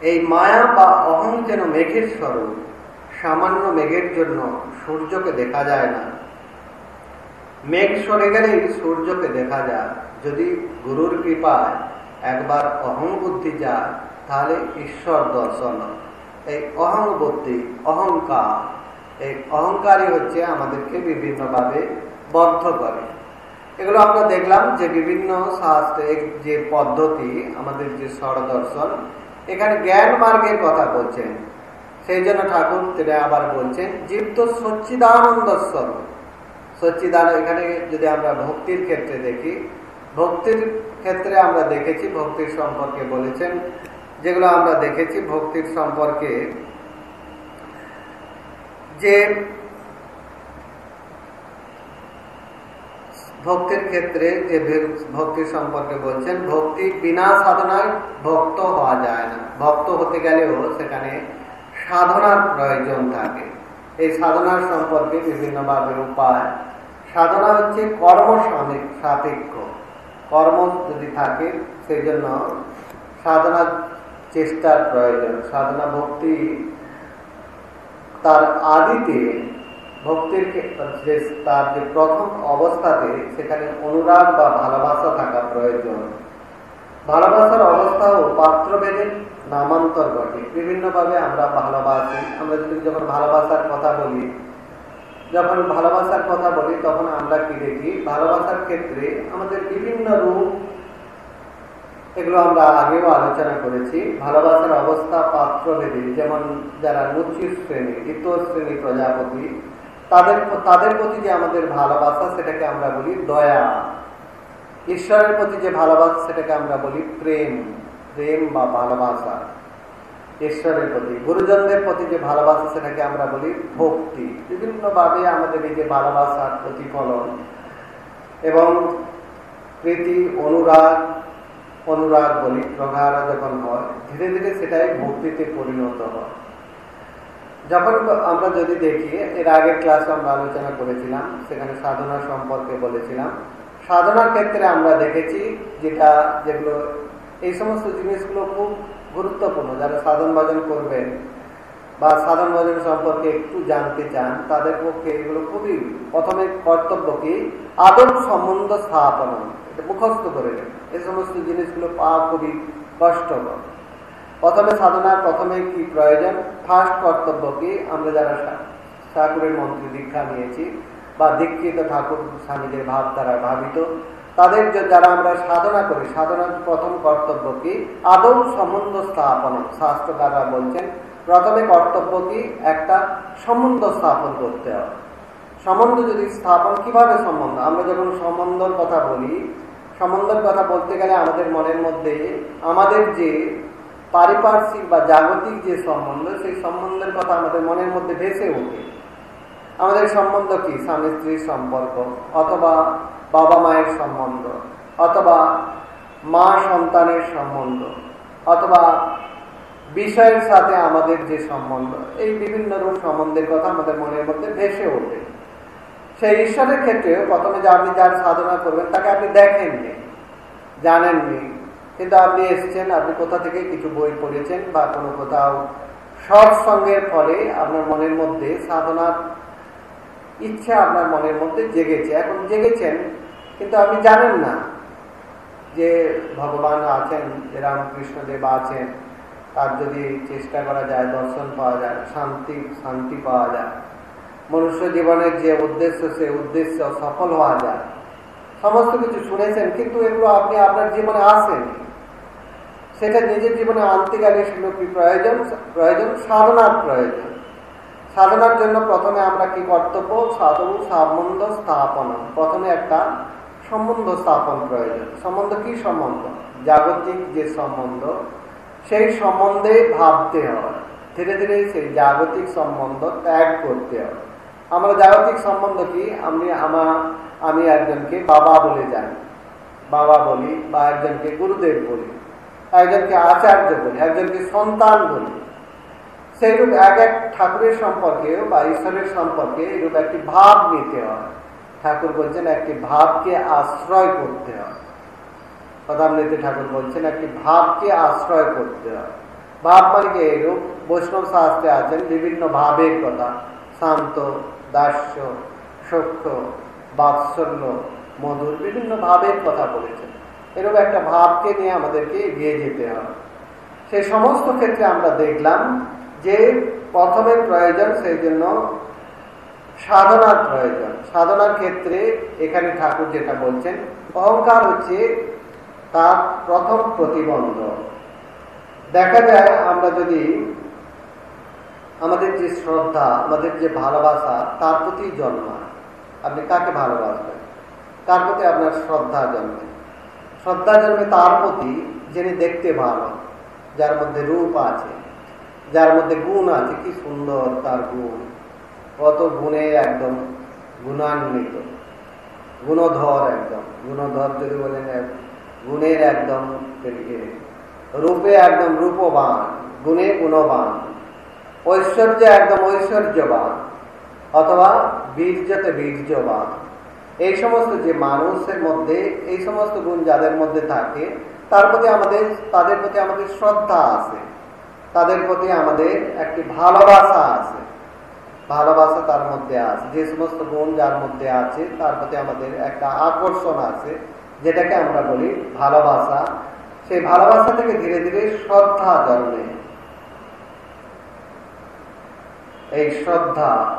এই মায়া বা অহং যেন মেঘের স্বরূপ, সামান্য মেঘের জন্য সূর্যকে দেখা যায় না। মেঘ সরে গেলেই সূর্যকে দেখা যায়। যদি গুরুর কৃপায় একবার অহং বুদ্ধি যায় তাহলে ঈশ্বর দর্শন। এই অহং বুদ্ধি অহংকার, এই অহংকারই হচ্ছে আমাদেরকে বিভিন্নভাবে বদ্ধ করে। এগুলো আমরা দেখলাম যে বিভিন্ন শাস্ত্রে যে পদ্ধতি, আমাদের যে স্বরদর্শন এখানে জ্ঞান মার্গের কথা বলছেন। সেই জন্য ঠাকুর তিনি আবার বলছেন, জীব তো সচ্চিদানন্দ স্বরূপ সচ্চিদান এখানে যদি আমরা ভক্তির ক্ষেত্রে দেখি, ভক্তির ক্ষেত্রে আমরা দেখেছি ভক্তির সম্পর্কে বলেছেন, যেগুলো আমরা দেখেছি ভক্তির সম্পর্কে যে ভক্তির ক্ষেত্রে যে ভক্তির সম্পর্কে বলছেন, ভক্তি বিনা সাধনায় ভক্ত হওয়া যায় না। ভক্ত হতে গেলেও সেখানে সাধনার প্রয়োজন থাকে। এই সাধনার সম্পর্কে বিভিন্নভাবে উপায়। সাধনা হচ্ছে কর্ম সাপেক্ষ কর্ম যদি থাকে সেই জন্য সাধনার চেষ্টার প্রয়োজন। সাধনা ভক্তি তার আদিতে, ভক্তির যে তার যে প্রথম অবস্থাতে, সেখানে অনুরাগ বা ভালোবাসা থাকা প্রয়োজন। ভালোবাসার অবস্থা ও পাত্রভেদের নামান্তর ঘটে। বিভিন্নভাবে আমরা ভালোবাসি। আমরা যদি যখন ভালোবাসার কথা বলি যখন ভালোবাসার কথা বলি, তখন আমরা কি দেখি? ভালোবাসার ক্ষেত্রে আমাদের বিভিন্ন রূপ, এগুলো আমরা আগেও আলোচনা করেছি। ভালোবাসার অবস্থা পাত্রভেদী যেমন যারা মুচি শ্রেণি, দ্বিতীয় শ্রেণি প্রজাপতি, তাদের তাদের প্রতি যে আমাদের ভালোবাসা, সেটাকে আমরা বলি দয়া। ঈশ্বরের প্রতি যে ভালোবাসা, সেটাকে আমরা বলি প্রেম। প্রেম বা ভালোবাসা। ঈশ্বরের প্রতি, গুরুজনদের প্রতি যে ভালোবাসা, সেটাকে আমরা বলি ভক্তি। বিভিন্নভাবে আমাদের এই যে ভালোবাসার প্রতিফলন এবং প্রীতি, অনুরাগ অনুরাগ বলি, প্রগাঢ় যখন হয়, ধীরে ধীরে সেটাই ভক্তিতে পরিণত হয়। যখন আমরা যদি দেখি, এর আগের ক্লাসে আমরা আলোচনা করেছিলাম, সেখানে সাধনা সম্পর্কে বলেছিলাম। সাধনার ক্ষেত্রে আমরা দেখেছি যেটা, যেগুলো, এই সমস্ত জিনিসগুলো খুব গুরুত্বপূর্ণ। যারা সাধন ভজন করবেন বা সাধন ভজন সম্পর্কে একটু জানতে চান, তাদের পক্ষে এগুলো খুবই প্রথমে কর্তব্য কি? আদর সম্বন্ধ স্থাপন এটা মুখস্থ করে এ সমস্ত জিনিসগুলো পাওয়া খুবই কষ্টকর। প্রথমে সাধনার প্রথমে কি প্রয়োজন? ফার্স্ট কর্তব্য কি? আমরা যারা ঠাকুরের মন্ত্রী দীক্ষা নিয়েছি বা দীক্ষিত ঠাকুর স্বামীদের ভাব দ্বারা ভাবিত তাদের যারা আমরা সাধনা করি, সাধনার প্রথম কর্তব্য কি? আদৌ সম্বন্ধ স্থাপন। শাস্ত্রকাররা বলছেন, প্রথমে কর্তব্য কি? একটা সম্বন্ধ স্থাপন করতে হবে। সম্বন্ধ যদি স্থাপন, কীভাবে সম্বন্ধ? আমরা যখন সম্বন্ধর কথা বলি, সম্বন্ধের কথা বলতে গেলে আমাদের মনের মধ্যে আমাদের যে পারিপার্শ্বিক বা জাগতিক যে সম্বন্ধ, সেই সম্বন্ধের কথা আমাদের মনের মধ্যে ভেসে ওঠে। আমাদের সম্বন্ধ কি? স্বামী স্ত্রীর সম্পর্ক, অথবা বাবা মায়ের সম্বন্ধ, অথবা মা সন্তানের সম্বন্ধ, অথবা বিষয়ের সাথে আমাদের যে সম্বন্ধ, এই বিভিন্ন রূপ সম্বন্ধের কথা আমাদের মনের মধ্যে ভেসে ওঠে। সেই ঈশ্বরের ক্ষেত্রে প্রথমে যে আপনি যার সাধনা করবেন, তাকে আপনি দেখেননি, জানেননি, কিন্তু আপনি এসছেন, আপনি কোথা থেকে কিছু বই পড়েছেন বা কোনো কোথাও সৎসঙ্গের ফলে আপনার মনের মধ্যে সাধনার ইচ্ছা আপনার মনের মধ্যে জেগেছে। এখন জেগেছেন, কিন্তু আপনি জানেন না যে ভগবান আছেন, যে রামকৃষ্ণদেব আছেন। তার যদি চেষ্টা করা যায়, দর্শন পাওয়া যায়, শান্তি শান্তি পাওয়া যায়। মনুষ্য জীবনের যে উদ্দেশ্য, সে উদ্দেশ্য সফল হওয়া যায়। সমস্ত কিছু শুনেছেন, কিন্তু এগুলো আপনি আপনার জীবনে আসেন। সেটা নিজের জীবনে আনতে গেলে সেগুলো কি প্রয়োজন? প্রয়োজন, সাধনার প্রয়োজন। সাধনার জন্য প্রথমে আমরা কি কর্তব্য? সাধু সম্বন্ধ স্থাপন। প্রথমে একটা সম্বন্ধ স্থাপন প্রয়োজন। সম্বন্ধ কি সম্বন্ধ? জাগতিক যে সম্বন্ধ, সেই সম্বন্ধে ভাবতে হয় ধীরে ধীরে সেই জাগতিক সম্বন্ধ ত্যাগ করতে হয় আমরা জাগতিক সম্বন্ধ কি? আমি আমার আমি একজনকে বাবা বলে জানি। বাবা বলি বা একজনকে গুরুদেব বলি। একজনকে আচার্য বলি, একজনকে সন্তান বলি। সেইরূপ এক এক ঠাকুরের সম্পর্কে বা ঈশ্বরের সম্পর্কে এরূপ একটি ভাব নিতে হয়। ঠাকুর বলছেন, একটি ভাবকে আশ্রয় করতে হয়। পদামৃতি ঠাকুর বলছেন, একটি ভাবকে আশ্রয় করতে হয়। ভাব মানে কি এরূপ? বৈষ্ণব শাস্ত্রে আছেন, বিভিন্ন ভাবের কথা। শান্ত, দাস্য সক্ষ বাৎসল্য, মধুর বিভিন্ন ভাবের কথা বলেছেন। এরকম একটা ভাবকে নিয়ে আমাদেরকে এগিয়ে যেতে হবে সেই সমস্ত ক্ষেত্রে আমরা দেখলাম যে প্রথমে প্রয়োজন সেই জন্য সাধনার প্রয়োজন। সাধনার ক্ষেত্রে এখানে ঠাকুর যেটা বলছেন, অহংকার হচ্ছে তার প্রথম প্রতিবন্ধ দেখা যায় আমরা যদি আমাদের যে শ্রদ্ধা, আমাদের যে ভালোবাসা, তার প্রতি জন্মায়। আপনি কাকে ভালোবাসবেন? তার প্রতি আপনার শ্রদ্ধা জন্মে? শ্রদ্ধা জন্মে তার প্রতি যিনি দেখতে ভালো, যার মধ্যে রূপ আছে যার মধ্যে গুণ আছে, কি সুন্দর তার গুণ। কত গুণে একদম গুণান্বিত। গুণধর একদম। গুণধর যদি বলেন গুণের একদম রূপে একদম রূপবান, গুণে গুণবান। ঐশ্বর্য একদম ঐশ্বর্যবান, অথবা বীর্যতে বীর্যবান। এই সমস্ত যে মানুষের মধ্যে, এই সমস্ত গুণ যাদের মধ্যে থাকে, তার প্রতি আমাদের, তাদের প্রতি আমাদের শ্রদ্ধা আছে। তাদের প্রতি আমাদের একটি ভালোবাসা আছে। ভালোবাসা তার মধ্যে আছে। যে সমস্ত গুণ যার মধ্যে আছে, তার প্রতি আমাদের একটা আকর্ষণ আছে, যেটাকে আমরা বলি ভালোবাসা। সেই ভালোবাসা থেকে ধীরে ধীরে শ্রদ্ধা জন্মে। এই শ্রদ্ধা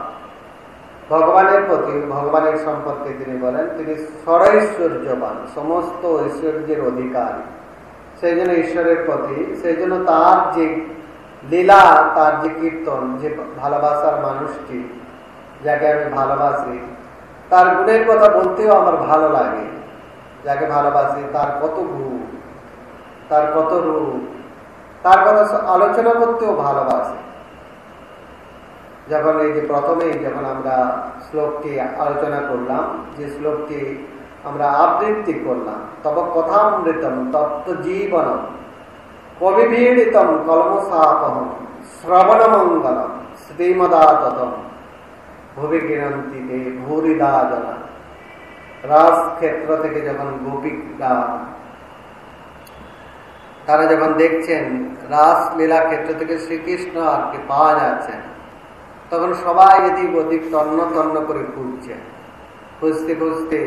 ভগবানের প্রতি, ভগবানের সম্পর্কে তিনি বলেন, তিনি সরৈশ্বর্যবান সমস্ত ঐশ্বর্যের অধিকারী। সেই জন্য ঈশ্বরের প্রতি, সেই জন্য তার যে লীলা তার যে কীর্তন, যে ভালোবাসার মানুষটি, যাকে আমি ভালোবাসি, তার গুণের কথা বলতেও আমার ভালো লাগে। যাকে ভালোবাসি, তার কত গুণ, তার কত রূপ, তার কথা আলোচনা করতেও ভালোবাসে। যখন এই যে প্রথমেই যখন আমরা শ্লোকটি আলোচনা করলাম, যে শ্লোকটি আমরা আবৃত্তি করলাম, তব কথামৃতম তত্ত্ব জীবনম কবিভীড়িতম কলমসাপহম শ্রবণমঙ্গলম, শ্রীমদাততম। ভুবি গৃহন্তি তে ভূরিদা রাস ক্ষেত্র থেকে যখন গোপিকা, তারা যখন দেখছেন রাস লীলা ক্ষেত্র থেকে শ্রীকৃষ্ণ আর কি পাওয়া যাচ্ছে, তখন সবাই এদিক ওদিক তন্ন তন্ন করে খুঁজছে। খুঁজতে খুঁজতে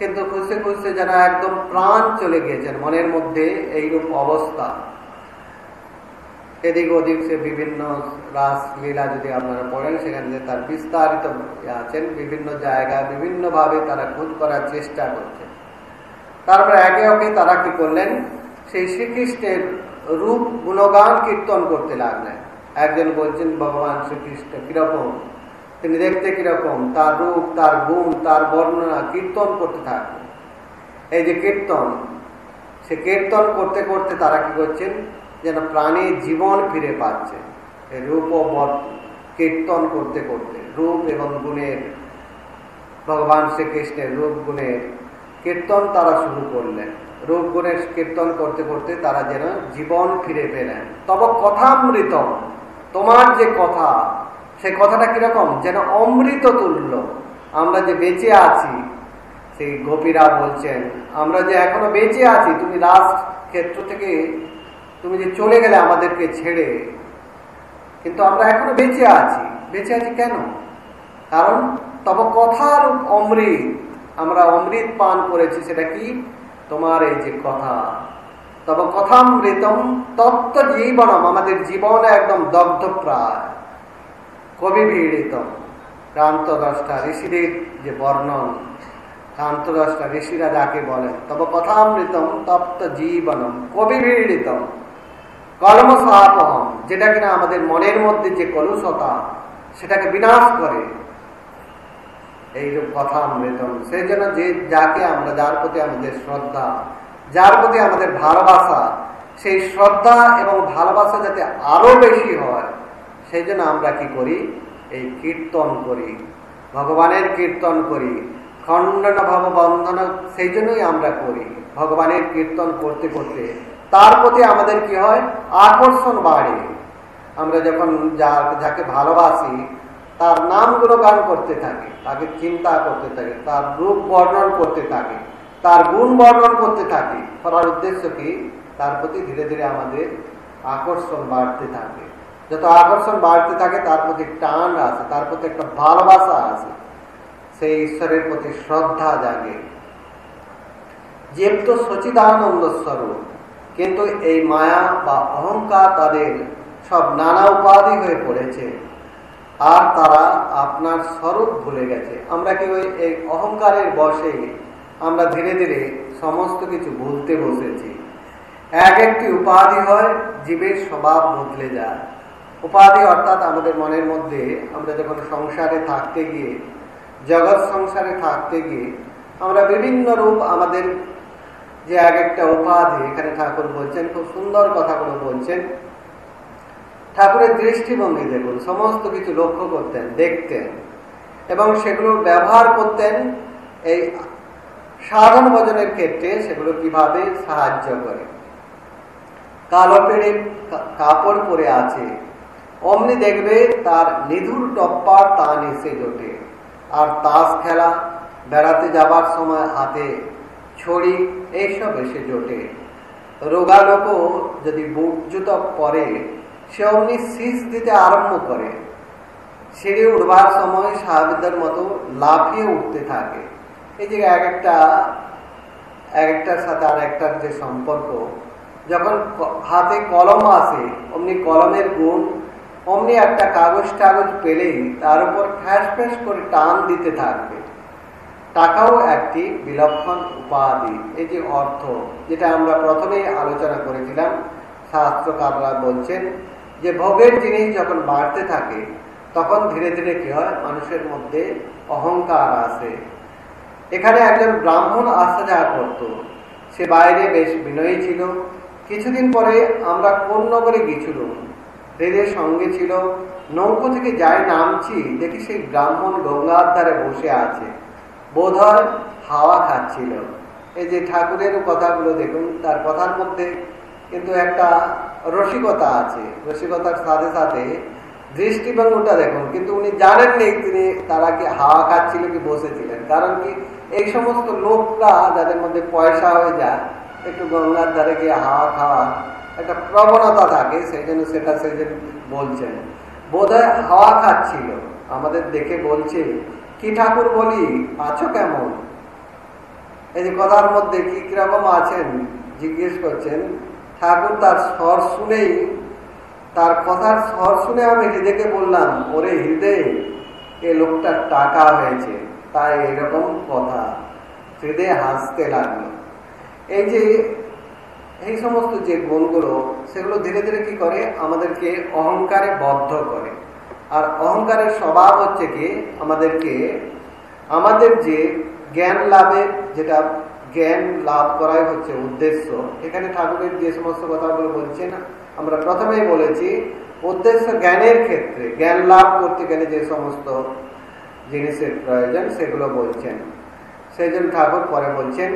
কিন্তু খুঁজতে খুঁজতে যারা একদম প্রাণ চলে গিয়েছেন, মনের মধ্যে এইরূপ অবস্থা। এদিক ওদিক সে বিভিন্ন রাসলীলা যদি আপনারা পড়েন, সেখানে তার বিস্তারিত আছেন, বিভিন্ন জায়গায় বিভিন্নভাবে তারা খোঁজ করার চেষ্টা করছে। তারপরে একে ওকে তারা কি করলেন? সেই শ্রীকৃষ্ণের রূপ গুণগান কীর্তন করতে লাগলেন। একজন বলছেন, ভগবান শ্রীকৃষ্ণ কীরকম তিনি দেখতে কীরকম? তার রূপ, তার গুণ, তার বর্ণনা কীর্তন করতে থাকবে এই যে কীর্তন, সে কীর্তন করতে করতে তারা কি করছেন? যেন প্রাণী জীবন ফিরে পাচ্ছে। রূপ ও মত কীর্তন করতে করতে, রূপ এবং গুণের, ভগবান শ্রীকৃষ্ণের রূপ, গুণের কীর্তন তারা শুরু করলেন। রূপ, গুণের কীর্তন করতে করতে তারা যেন জীবন ফিরে পেলেন। তবে কথামৃত তোমার যে কথা সে কথাটা কীরকম? যেন অমৃত তুল্য। আমরা যে বেঁচে আছি, সেই গোপীরা বলছেন, আমরা যে এখনও বেঁচে আছি, তুমি রাজ ক্ষেত্র থেকে, তুমি যে চলে গেলে আমাদেরকে ছেড়ে, কিন্তু আমরা এখনও বেঁচে আছি। বেঁচে আছি কেন? কারণ তব কথার অমৃত, আমরা অমৃত পান করেছি, সেটা কি? তোমার এই যে কথা। তব কথামৃতম তত্ত্ব জীবনম আমাদের জীবনে একদম দগ্ধ প্রায় কবি ভিড়িতম ক্রান্তদষ্টা ঋষিদের যে বর্ণন ক্রান্তদষ্টা ঋষিরা যাকে বলেন, তব কথামৃতম তপ্ত জীবনম, কবি ভিড়িতম কর্মসাপহম যেটা কিনা আমাদের মনের মধ্যে যে কলুষতা, সেটাকে বিনাশ করে। এইরূপ কথা অমৃতম সেই জন্য যে যাকে আমরা, যার প্রতি আমাদের শ্রদ্ধা, যার প্রতি আমাদের ভালোবাসা, সেই শ্রদ্ধা এবং ভালোবাসা যাতে আরও বেশি হয় সেই জন্য আমরা কি করি? এই কীর্তন করি, ভগবানের কীর্তন করি, খণ্ডন ভব বন্ধন, সেই জন্যই আমরা করি ভগবানের কীর্তন করতে করতে। তার প্রতি আমাদের কি হয়? আকর্ষণ বাড়ে। আমরা যখন যা, যাকে ভালোবাসি, তার নামগুলো গান করতে থাকে, তাকে চিন্তা করতে থাকে, তার রূপ বর্ণন করতে থাকে, তার গুণ বর্ণন করতে থাকি, করার উদ্দেশ্য কি? তার প্রতি ধীরে ধীরে আমাদের আকর্ষণ বাড়তে থাকে। যত আকর্ষণ বাড়তে থাকে, তার প্রতি টান আছে, তার প্রতি একটা ভালোবাসা আছে, সেই ঈশ্বরের প্রতি শ্রদ্ধা জাগে। জীব তো সচিদানন্দ স্বরূপ, কিন্তু এই মায়া বা অহংকার তাদের সব নানা উপাধি হয়ে পড়েছে, আর তারা আপনার স্বরূপ ভুলে গেছে। আমরা কি ওই এই অহংকারের বসে আমরা ধীরে ধীরে সমস্ত কিছু ভুলতে বসেছি। এক একটি উপাধি হয়, জীবের স্বভাব বদলে যায়। উপাধি অর্থাৎ আমাদের মনের মধ্যে আমরা যখন সংসারে থাকতে গিয়ে, জগৎ সংসারে থাকতে গিয়ে, আমরা বিভিন্ন রূপ আমাদের যে এক একটা উপাধি, এখানে ঠাকুর বলছেন, খুব সুন্দর কথাগুলো বলছেন। ঠাকুরের দৃষ্টিভঙ্গি দেখুন, সমস্ত কিছু লক্ষ্য করতেন, দেখতেন, এবং সেগুলো ব্যবহার করতেন এই সাধন ভজনের ক্ষেত্রে সেগুলো কীভাবে সাহায্য করে। কালো পেড়ে কাপড় পরে আছে অমনি দেখবে তার নিধুর টপ্পার তান এসে জোটে। আর তাস খেলা, বেড়াতে যাবার সময় হাতে ছড়ি, এইসব এসে জোটে। রোগা লোকও যদি বুট জুতো পরে, সে অমনি শীষ দিতে আরম্ভ করে। সিঁড়ি উঠবার সময় সাহাবিদের মতো লাফিয়ে উঠতে থাকে। এই যে এক একটা, এক একটার সাথে আর একটার যে সম্পর্ক, যখন হাতে কলম আসে, অমনি কলমের গুণ অমনি একটা কাগজ টাগজ পেলেই তার উপর ফ্যাস ফ্যাস করে টান দিতে থাকবে। টাকাও একটি বিলক্ষণ উপাধি। এই যে অর্থ, যেটা আমরা প্রথমেই আলোচনা করেছিলাম শাস্ত্রকাররা বলছেন যে ভোগের জিনিস যখন বাড়তে থাকে, তখন ধীরে ধীরে কি হয়? মানুষের মধ্যে অহংকার আসে। এখানে একজন ব্রাহ্মণ আসা যাওয়া করতো। সে বাইরে বেশ বিনয়ী ছিল। কিছুদিন পরে আমরা কোন নগরে গেছিলাম রেলের সঙ্গে ছিল। নৌকো থেকে যাই নামছি, দেখি সেই ব্রাহ্মণ গঙ্গার ধারে বসে আছে। বোধহয় হাওয়া খাচ্ছিল। এই যে ঠাকুরের কথাগুলো দেখুন, তার কথার মধ্যে কিন্তু একটা রসিকতা আছে। রসিকতার সাথে সাথে দৃষ্টিভঙ্গটা দেখুন, কিন্তু উনি জানেননি তিনি তারা কি হাওয়া খাচ্ছিল কি বসেছিলেন। কারণ কি এই সমস্ত লোকরা যাদের মধ্যে পয়সা হয়ে যায়, একটু গঙ্গার ধারে গিয়ে হাওয়া খাওয়া একটা প্রবণতা থাকে, সেই জন্য সেটা সেই জন্য বলছেন বোধ হাওয়া খাচ্ছিল। আমাদের দেখে বলছে, কি ঠাকুর বলি, আছো কেমন? এই যে কথার মধ্যে কি কীরকম আছেন, জিজ্ঞেস করছেন। ঠাকুর তার স্বর শুনেই, তার কথার স্বর শুনে আমি হৃদয়কে বললাম, ওরে হৃদয়, এ লোকটার টাকা হয়েছে, তাই এরকম কথা। হৃদয় হাসতে লাগল। এই যে এই সমস্ত যে গুণগুলো, সেগুলো ধীরে ধীরে কি করে? আমাদেরকে অহংকারে বদ্ধ করে। আর অহংকারের স্বভাব হচ্ছে কি? আমাদেরকে, আমাদের যে জ্ঞান লাভের যেটা জ্ঞান লাভ করাই হচ্ছে উদ্দেশ্য। এখানে ঠাকুরের যে সমস্ত কথাগুলো বলছেন, আমরা প্রথমেই বলেছি, উদ্দেশ্য জ্ঞানের ক্ষেত্রে, জ্ঞান লাভ করতে গেলে যে সমস্ত জিনিসের প্রয়োজন, সেগুলো বলছেন। সেই জন্য ঠাকুর পরে বলছেন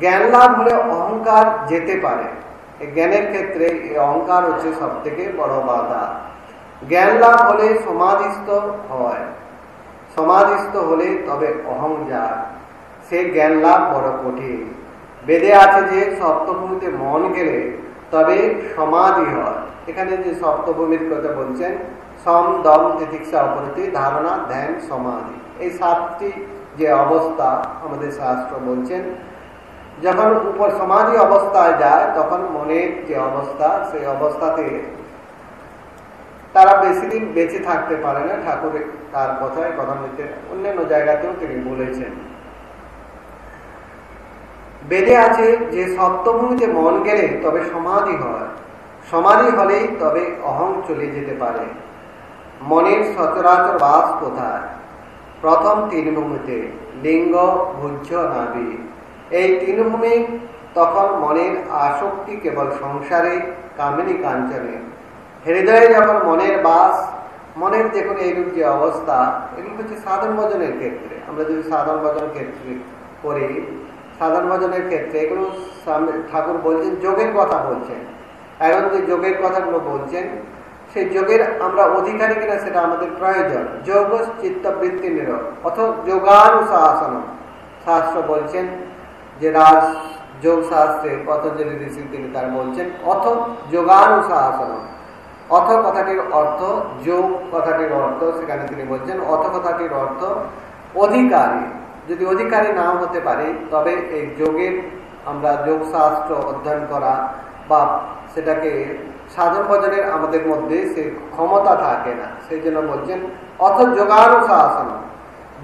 জ্ঞান লাভ হলে অহংকার যেতে পারে জ্ঞানের ক্ষেত্রে এই অহংকার হচ্ছে সব থেকে বড় বাধা জ্ঞান লাভ হলে সমাধিস্থ হয় সমাধিস্থ হলে তবে অহং যায় সে জ্ঞান লাভ বড় কঠিন বেদে আছে যে সপ্তভূমিতে মন গেলে তবে সমাধি হয় এখানে যে সপ্তভূমির কথা বলছেন সম দম তিতিক্ষা অপরতি ধারণা ধ্যান সমাধি এই সাতটি যে অবস্থা আমাদের শাস্ত্র বলছেন যখন উপর সমাধি অবস্থায় যায়, তখন মনের যে অবস্থা, সেই অবস্থাতে তারা বেশি দিন বেঁচে থাকতে পারে না। ঠাকুর তার কথায় কথা বলতে অন্যান্য জায়গাতেও তিনি বলেছেন। বেদে আছে যে সপ্তভূমিতে মন গেলে তবে সমাধি হয়। সমাধি হলেই তবে অহং চলে যেতে পারে। মনের সচরাচর বাস কোথায়? প্রথম তিন ভূমিতে, লিঙ্গ, ভুজ্য নাবি এই তৃণভূমি তখন মনের আসক্তি কেবল সংসারে, কামিনী কাঞ্চনে। হৃদয়ে যখন মনের বাস, মনের যে কোনো এইরূপ যে অবস্থা, এগুলো হচ্ছে সাধন ভজনের ক্ষেত্রে। আমরা যদি সাধন ভজন ক্ষেত্রে করি, সাধন ভজনের ক্ষেত্রে এগুলো ঠাকুর বলছেন, যোগের কথা বলছেন। এখন যে যোগের কথাগুলো বলছেন, সেই যোগের আমরা অধিকারী কিনা সেটা আমাদের প্রয়োজন। যোগ চিত্তবৃত্তি নির অথ যোগানুশাসন শাস্ত্র বলছেন যে রাজ যোগ শাস্ত্রে পতঞ্জলি ঋষি তিনি তার বলছেন, অথ যোগানুশাসন। অথ কথাটির অর্থ, যোগ কথাটির অর্থ, সেখানে তিনি বলছেন, অথ কথাটির অর্থ অধিকারী। যদি অধিকারী নাও হতে পারে, তবে এই যোগের আমরা যোগ শাস্ত্র অধ্যয়ন করা বা সেটাকে সাধন ভজনের আমাদের মধ্যে সে ক্ষমতা থাকে না। সেই জন্য বলছেন, অথ যোগানুশাসন।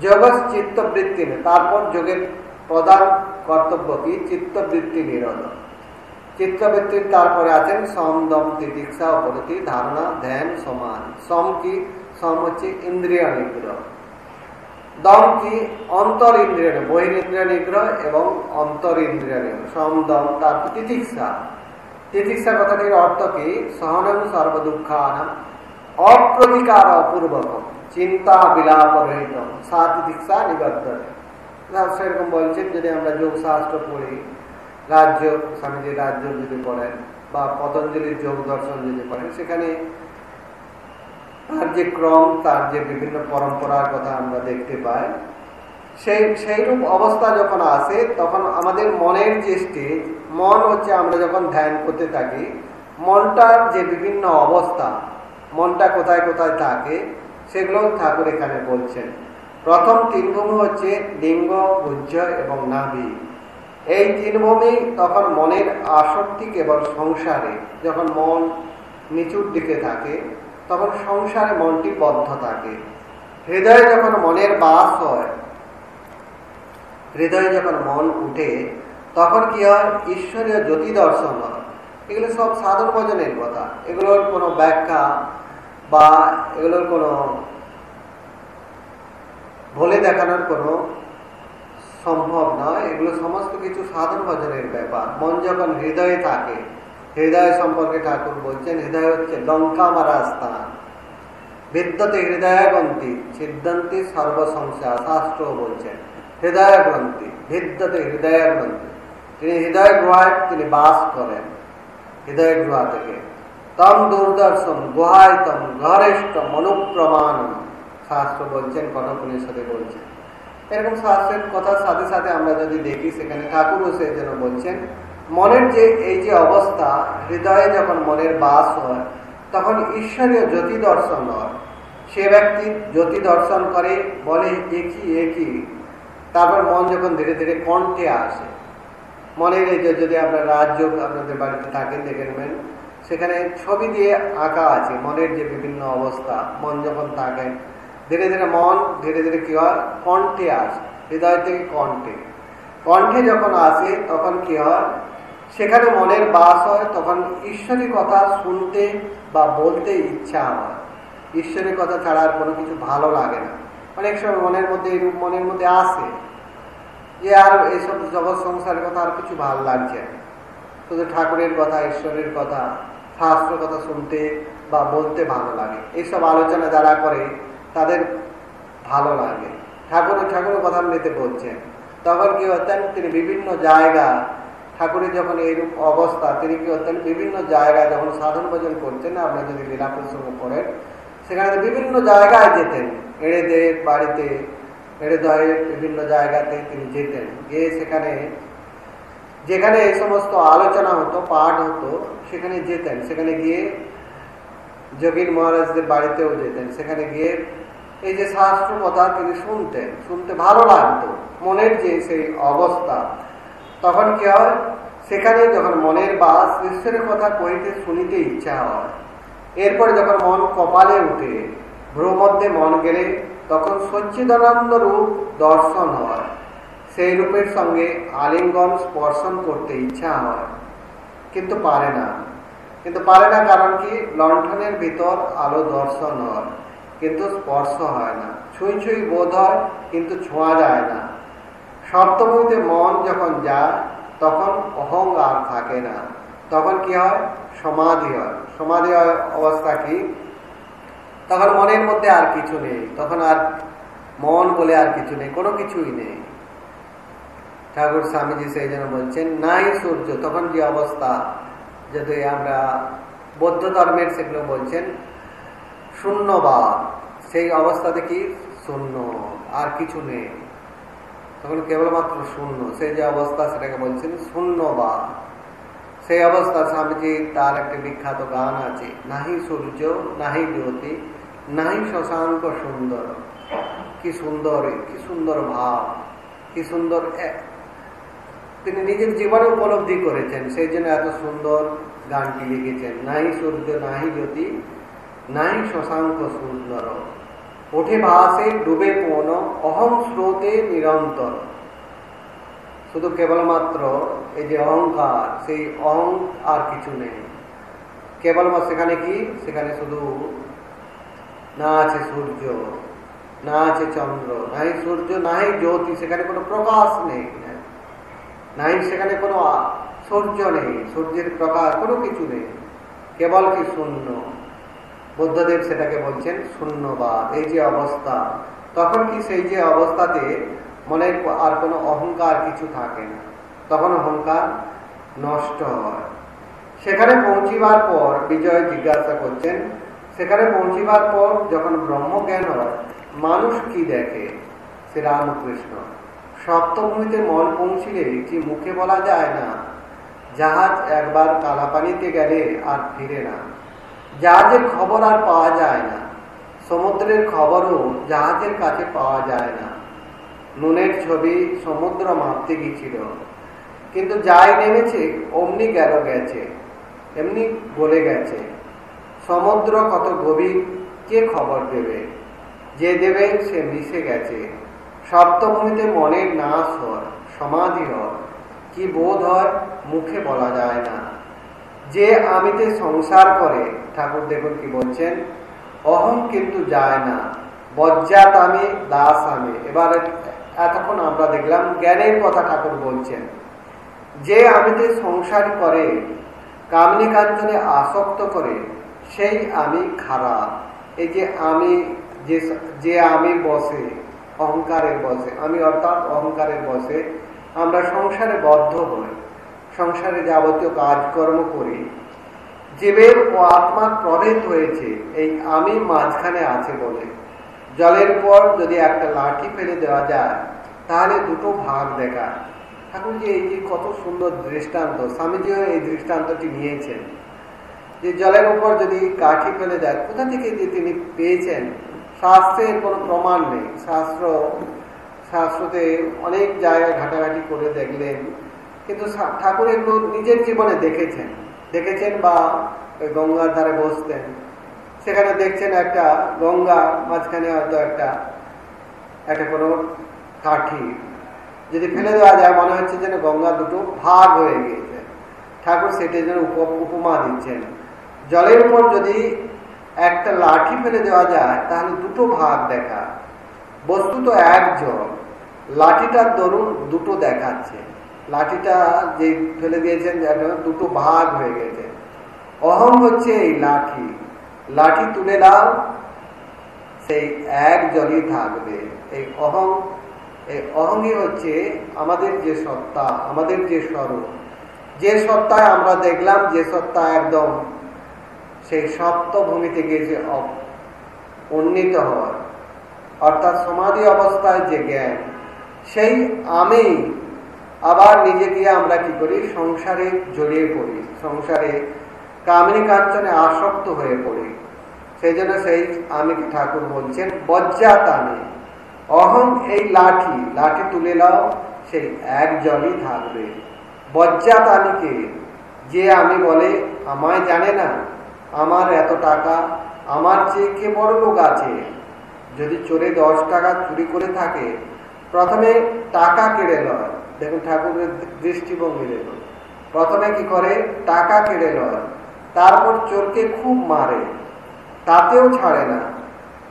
যোগ চিত্তবৃত্তি তারপর যোগের প্রধান কর্তব্য কি? চিত্তবৃত্তি নিরোধ। চিত্তবৃত্তির তারপরে আছেন সম, দম তিতিক্ষা অপরতি ধারণা, ধ্যান, সমান। সম কি? সম হচ্ছে ইন্দ্রিয় নিগ্রহ। দম কি? অন্তর ইন্দ্রিয় বহির নিগ্রহ এবং অন্তর ইন্দ্রিয় নিগ্রহ। সম, দম, তারপর তিতিক্ষা তিতিক্ষা কথাটির অর্থ কি? সহনম সর্বদুঃখান অপ্রতিকার অপূর্বক চিন্তা বিলাপ রহিত সা তিতিক্ষা নিবদ্ধ। সেরকম বলছেন যদি আমরা যোগ শাস্ত্র পড়ি, রাজ্য স্বামীজির রাজ্য যদি পড়েন, বা পতঞ্জলির যোগ দর্শন যদি পড়েন সেখানে তার যে ক্রম, তার যে বিভিন্ন পরম্পরার কথা আমরা দেখতে পাই, সেই, সেইরূপ অবস্থা যখন আসে, তখন আমাদের মনের যে স্টেজ মন হচ্ছে আমরা যখন ধ্যান করতে থাকি, মনটার যে বিভিন্ন অবস্থা, মনটা কোথায় কোথায় থাকে সেগুলো ঠাকুর এখানে বলছেন। প্রথম তিন ভূমি হচ্ছে লিঙ্গ উজ্জ এবং নাভি। এই তিন ভূমি তখন মনের আসক্তি কেবল সংসারে, যখন মন নিচুর দিকে থাকে, তখন সংসারে মনটি বদ্ধ থাকে। হৃদয়ে যখন মনের বাস হয়, হৃদয়ে যখন মন উঠে, তখন কি হয়? ঈশ্বরীয় জ্যোতি দর্শন হয়। এগুলো সব সাধন ভজনের কথা। এগুলোর কোনো ব্যাখ্যা বা এগুলোর কোনো বলে দেখানোর কোনো সম্ভব নয়। এগুলো সমস্ত কিছু সাধন ভজনের ব্যাপার। মন যখন হৃদয়ে থাকে, হৃদয় সম্পর্কে ঠাকুর বলছেন, হৃদয় হচ্ছে লঙ্কা মারা স্থান। বিদ্যতে হৃদয়গ্রন্থি সিদ্ধান্তি সর্বসংসার শাস্ত্র বলছেন। হৃদয় গ্রন্থি, বিদ্যতে হৃদয় গ্রন্থি। তিনি হৃদয় গুহায়, তিনি বাস করেন হৃদয় গুহা থেকে। তম দূরদর্শন গুহায়তম ঘরেষ্ট অনুপ্রমাণ শাস্ত্র বলছেন কঠোপনিষদে বলছেন। এরকম শাস্ত্রের কথার সাথে সাথে আমরা যদি দেখি, সেখানে ঠাকুরও সেই জন্য বলছেন, মনের যে এই যে অবস্থা, হৃদয়ে যখন মনের বাস হয়, তখন ঈশ্বরীয় জ্যোতি দর্শন হয়। সে ব্যক্তি জ্যোতি দর্শন করে, বলে একই একই তারপর মন যখন ধীরে ধীরে কণ্ঠে আসে। মনের এই যে যদি আপনার রাজ্য আপনাদের বাড়িতে থাকেন দেখে নেবেন, সেখানে ছবি দিয়ে আঁকা আছে, মনের যে বিভিন্ন অবস্থা, মন যখন থাকেন ধীরে ধীরে মন, ধীরে ধীরে কি হয়? কণ্ঠে আসে। হৃদয় থেকে কণ্ঠে। কণ্ঠে যখন আসে, তখন কি হয়? সেখানে মনের বাস হয়, তখন ঈশ্বরী কথা শুনতে বা বলতে ইচ্ছা হয়। ঈশ্বরের কথা ছাড়া আর কোনো কিছু ভালো লাগে না। অনেক সময় মনের মধ্যে এরূপ মনের মধ্যে আসে যে আর এইসব জগৎ সংসারের কথা আর কিছু ভালো লাগছে না। শুধু ঠাকুরের কথা, ঈশ্বরের কথা শাস্ত্র কথা শুনতে বা বলতে ভালো লাগে। এইসব আলোচনা যারা করে ভালো লাগে। ঠাকুর ঠাকুরের কথা নিতে বলছেন তখন কি হতেন? তিনি বিভিন্ন জায়গা, ঠাকুরের যখন এইরূপ অবস্থা, তিনি কি হতেন? বিভিন্ন জায়গায় যখন সাধন ভোজন করছেন আপনি যদি লীলা প্রসঙ্গ করেন, সেখানে বিভিন্ন জায়গায় যেতেন। এড়েদের বাড়িতে, এড়েদয়ে বিভিন্ন জায়গাতে তিনি যেতেন। গিয়ে সেখানে, যেখানে এই সমস্ত আলোচনা হতো, পাঠ হতো, সেখানে যেতেন। সেখানে গিয়ে যোগীর মহারাজদের বাড়িতেও যেতেন। সেখানে গিয়ে এই যে শাস্ত্র কথা তিনি শুনতেন শুনতে ভালো লাগতো, মনের যে সেই অবস্থা, তখন কি হয়? সেখানে যখন মনের বাস ঈশ্বরের কথা কইতে, শুনিতে ইচ্ছা হয়। এরপরে যখন মন কপালে উঠে ভ্রু মধ্যে মন গেলে, তখন সচ্চিদানন্দ রূপ দর্শন হয়। সেই রূপের সঙ্গে আলিঙ্গন স্পর্শন করতে ইচ্ছা হয়। কিন্তু পারে না। কিন্তু পারে না কারণ কি? লণ্ঠনের ভিতর আলো দর্শন হয়। কিন্তু স্পর্শ হয় না। ছুঁই ছুঁই বোধ হয়, কিন্তু ছোঁয়া যায় না। সপ্তমীতে মন যখন যায়, তখন অহং আর থাকে না। তখন কি হয়? সমাধি হয়। সমাধি হয় অবস্থা কি? তখন মনের মধ্যে আর কিছু নেই। তখন আর মন বলে আর কিছু নেই। কোনো কিছুই নেই। ঠাকুর স্বামীজি সেই জন্য বলছেন, নাই সূর্য। তখন যে অবস্থা, যদি আমরা বৌদ্ধ ধর্মের সেগুলো বলছেন শূন্যবাদ। সেই অবস্থাতে কি? শূন্য। আর কিছু নেই। তখন কেবলমাত্র শূন্য। সেই যে অবস্থা, সেটাকে বলছেন শূন্যবাদ। সেই অবস্থা স্বামীজি, তার একটি বিখ্যাত গান আছে, নাহি সূর্য, নাহি জ্যোতি, নাহি শশাঙ্ক সুন্দর। কি সুন্দর কি সুন্দর ভাব, কি সুন্দর তিনি নিজের জীবনে উপলব্ধি করেছেন। সেই জন্য এত সুন্দর গানটি লিখেছেন, নাহি সূর্য, নাহি জ্যোতি নাহি শশাঙ্ক সুন্দর ওঠে ভাসে ডুবে কোন অহং স্রোতে নিরন্তর শুধু কেবলমাত্র এই যে অহংকার সেই অহং আর কিছু নেই কেবলমাত্র সেখানে কি সেখানে শুধু না আছে সূর্য না আছে চন্দ্র নাই সূর্য নাই জ্যোতি সেখানে কোনো প্রকাশ নেই নাই সেখানে কোনো সূর্য নেই সূর্যের প্রকাশ কোনো কিছু নেই কেবল কি শূন্য বুদ্ধদেব সেটাকে বলছেন শূন্যবাদ। এই যে অবস্থা। তখন কি সেই যে অবস্থাতে মনে আর কোনো অহংকার কিছু থাকে না? তখন অহংকার নষ্ট হয়। সেখানে পৌঁছিবার পর বিজয় জিজ্ঞাসা করছেন, সেখানে পৌঁছিবার পর যখন ব্রহ্মজ্ঞান হয়, মানুষ কি দেখে? শ্রী রামকৃষ্ণ। সপ্তভূমিতে মন পৌঁছিলে কি মুখে বলা যায় না, জাহাজ একবার কালাপানিতে গেলে আর ফিরে না। জাহাজের খবর আর পাওয়া যায় না, সমুদ্রের খবরও জাহাজের কাছে পাওয়া যায় না। নুনের ছবি সমুদ্র মাপতে গিয়েছিল, কিন্তু যাই নেমেছে, অমনি গেল গেছে, এমনি গলে গেছে, সমুদ্র কত গভীর, কে খবর দেবে? যে দেবে, সে মিশে গেছে। সপ্তভূমিতে মনের নাশ হয় সমাধি হয় কি বোধ হয়, মুখে বলা যায় না। যে আমিতে সংসার করে, ঠাকুর দেখুন কি বলছেন, অহং কিন্তু যায় না, বজ্জাত আমি, দাস আমি। এবার এতক্ষণ আমরা দেখলাম জ্ঞানের কথা ঠাকুর বলছেন। যে আমিতে সংসার করে কামনি কাঞ্চনে আসক্ত করে, সেই আমি খারাপ। এই যে আমি, যে যে আমি বসে অহংকারের বসে, আমি অর্থাৎ অহংকারের বসে, আমরা সংসারে বদ্ধ হই। সংসারে যাবতীয় কাজকর্ম করি জীবের ও আত্মার প্রভেদ হয়েছে, এই আমি মাঝখানে আছে বলে। জলের পর যদি একটা লাঠি ফেলে দেওয়া যায়, তাহলে দুটো ভাগ দেখা। ঠাকুর যে এই যে কত সুন্দর দৃষ্টান্ত, স্বামীজিও এই দৃষ্টান্তটি নিয়েছেন। যে জলের উপর যদি কাঠি ফেলে দেয়, কোথা থেকে যে তিনি পেয়েছেন? শাস্ত্রের কোনো প্রমাণ নেই। শাস্ত্র, শাস্ত্রতে অনেক জায়গায় ঘাটাঘাটি করে দেখলেন। কিন্তু ঠাকুর এগুলো নিজের জীবনে দেখেছেন? দেখেছেন বা ওই গঙ্গার ধারে বসতেন? সেখানে দেখছেন একটা গঙ্গা, মাঝখানে হয়তো একটা একটা কোনো কাঠি। যদি ফেলে দেওয়া যায়, মনে হচ্ছে যেন গঙ্গা দুটো ভাগ হয়ে গিয়েছে। ঠাকুর সেটার জন্য উপমা দিচ্ছেন। জলের উপর যদি একটা লাঠি ফেলে দেওয়া যায়, তাহলে দুটো ভাগ দেখা। বস্তু তো এক জল লাঠিটার দরুন দুটো দেখাচ্ছে। লাঠিটা যে ফেলে দিয়েছেন দুটো ভাগ হয়ে গেছে। অহং হচ্ছে এই লাঠি। লাঠি তুলে দাও সেই এক জলই থাকবে। এই অহং, এই অহংই হচ্ছে আমাদের যে সত্তা, আমাদের যে স্বরূপ। যে সত্তায় আমরা দেখলাম, যে সত্তা একদম সেই সপ্ত ভূমিতে গিয়েছে উন্নীত হওয়ার অর্থাৎ সমাধি অবস্থায় যে জ্ঞান, সেই আমি আবার নিজে দিয়ে আমরা কি করি? সংসারে জড়িয়ে পড়ি। সংসারে কামিনী কাঞ্চনে আসক্ত হয়ে পড়ি। সেই জন্য সেই আমি ঠাকুর বলছেন বজ্জাত আমি অহং এই লাঠি লাঠি তুলে নাও, সেই এক জলই থাকবে। বজ্জাত আমিকে যে আমি বলে, আমায় জানে না, আমার এত টাকা, আমার চেয়ে কে বড় লোক আছে? যদি চোরে দশ টাকা চুরি করে থাকে, প্রথমে টাকা কেড়ে লয় দেখুন, ঠাকুরের দৃষ্টিভঙ্গি দেখুন। প্রথমে কি করে? টাকা কেড়ে লয় তারপর চোরকে খুব মারে। তাতেও ছাড়ে না।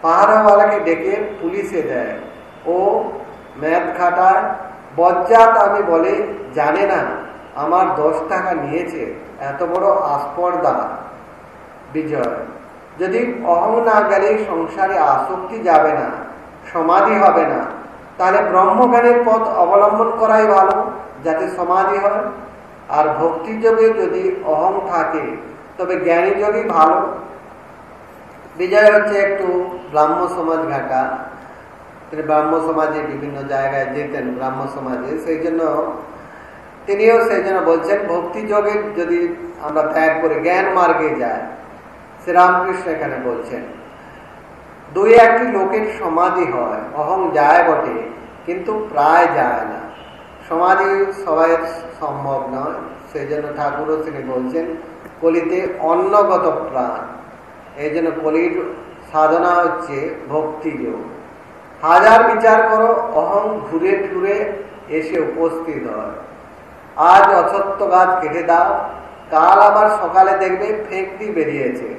পাহারাওয়ালাকে ডেকে পুলিশে দেয়। ও ম্যাথ খাটায়, বজ্জাত আমি বলে, জানে না, আমার দশ টাকা নিয়েছে, এত বড় আস্পর্দা বিজয়, যদি অহং না গেলে সংসারে আসক্তি যাবে না, সমাধি হবে না তাহলে ব্রহ্মজ্ঞানের পথ অবলম্বন করাই ভালো, যাতে সমাধি হয়। আর ভক্তি যোগে যদি অহং থাকে, তবে জ্ঞানী যোগই ভালো। বিজয় হচ্ছে একটু ব্রাহ্ম সমাজ ঘাটা। তিনি ব্রাহ্ম সমাজে বিভিন্ন জায়গায় যেতেন, ব্রাহ্ম সমাজে। সেই জন্য তিনিও সেই জন্য বলছেন, ভক্তি যোগে যদি আমরা ত্যাগ করে জ্ঞান মার্গে যাই, শ্রীরামকৃষ্ণ এখানে বলছেন। দুই একটি লোকের সমাধি হয়। অহং যায় বটে, কিন্তু প্রায় যায় না। সমাধি সবাই সম্ভব নয়। সেই জন্য ঠাকুরও তিনি বলছেন, কলিতে অন্নগত প্রাণ। এই জন্য কলির সাধনা হচ্ছে ভক্তি যোগ। হাজার বিচার করো, অহং ঘুরে ঘুরে এসে উপস্থিত হয়। আজ অসত্য গাছ কেটে দাও, কাল আবার সকালে দেখবে ফেঁকটি বেরিয়েছে।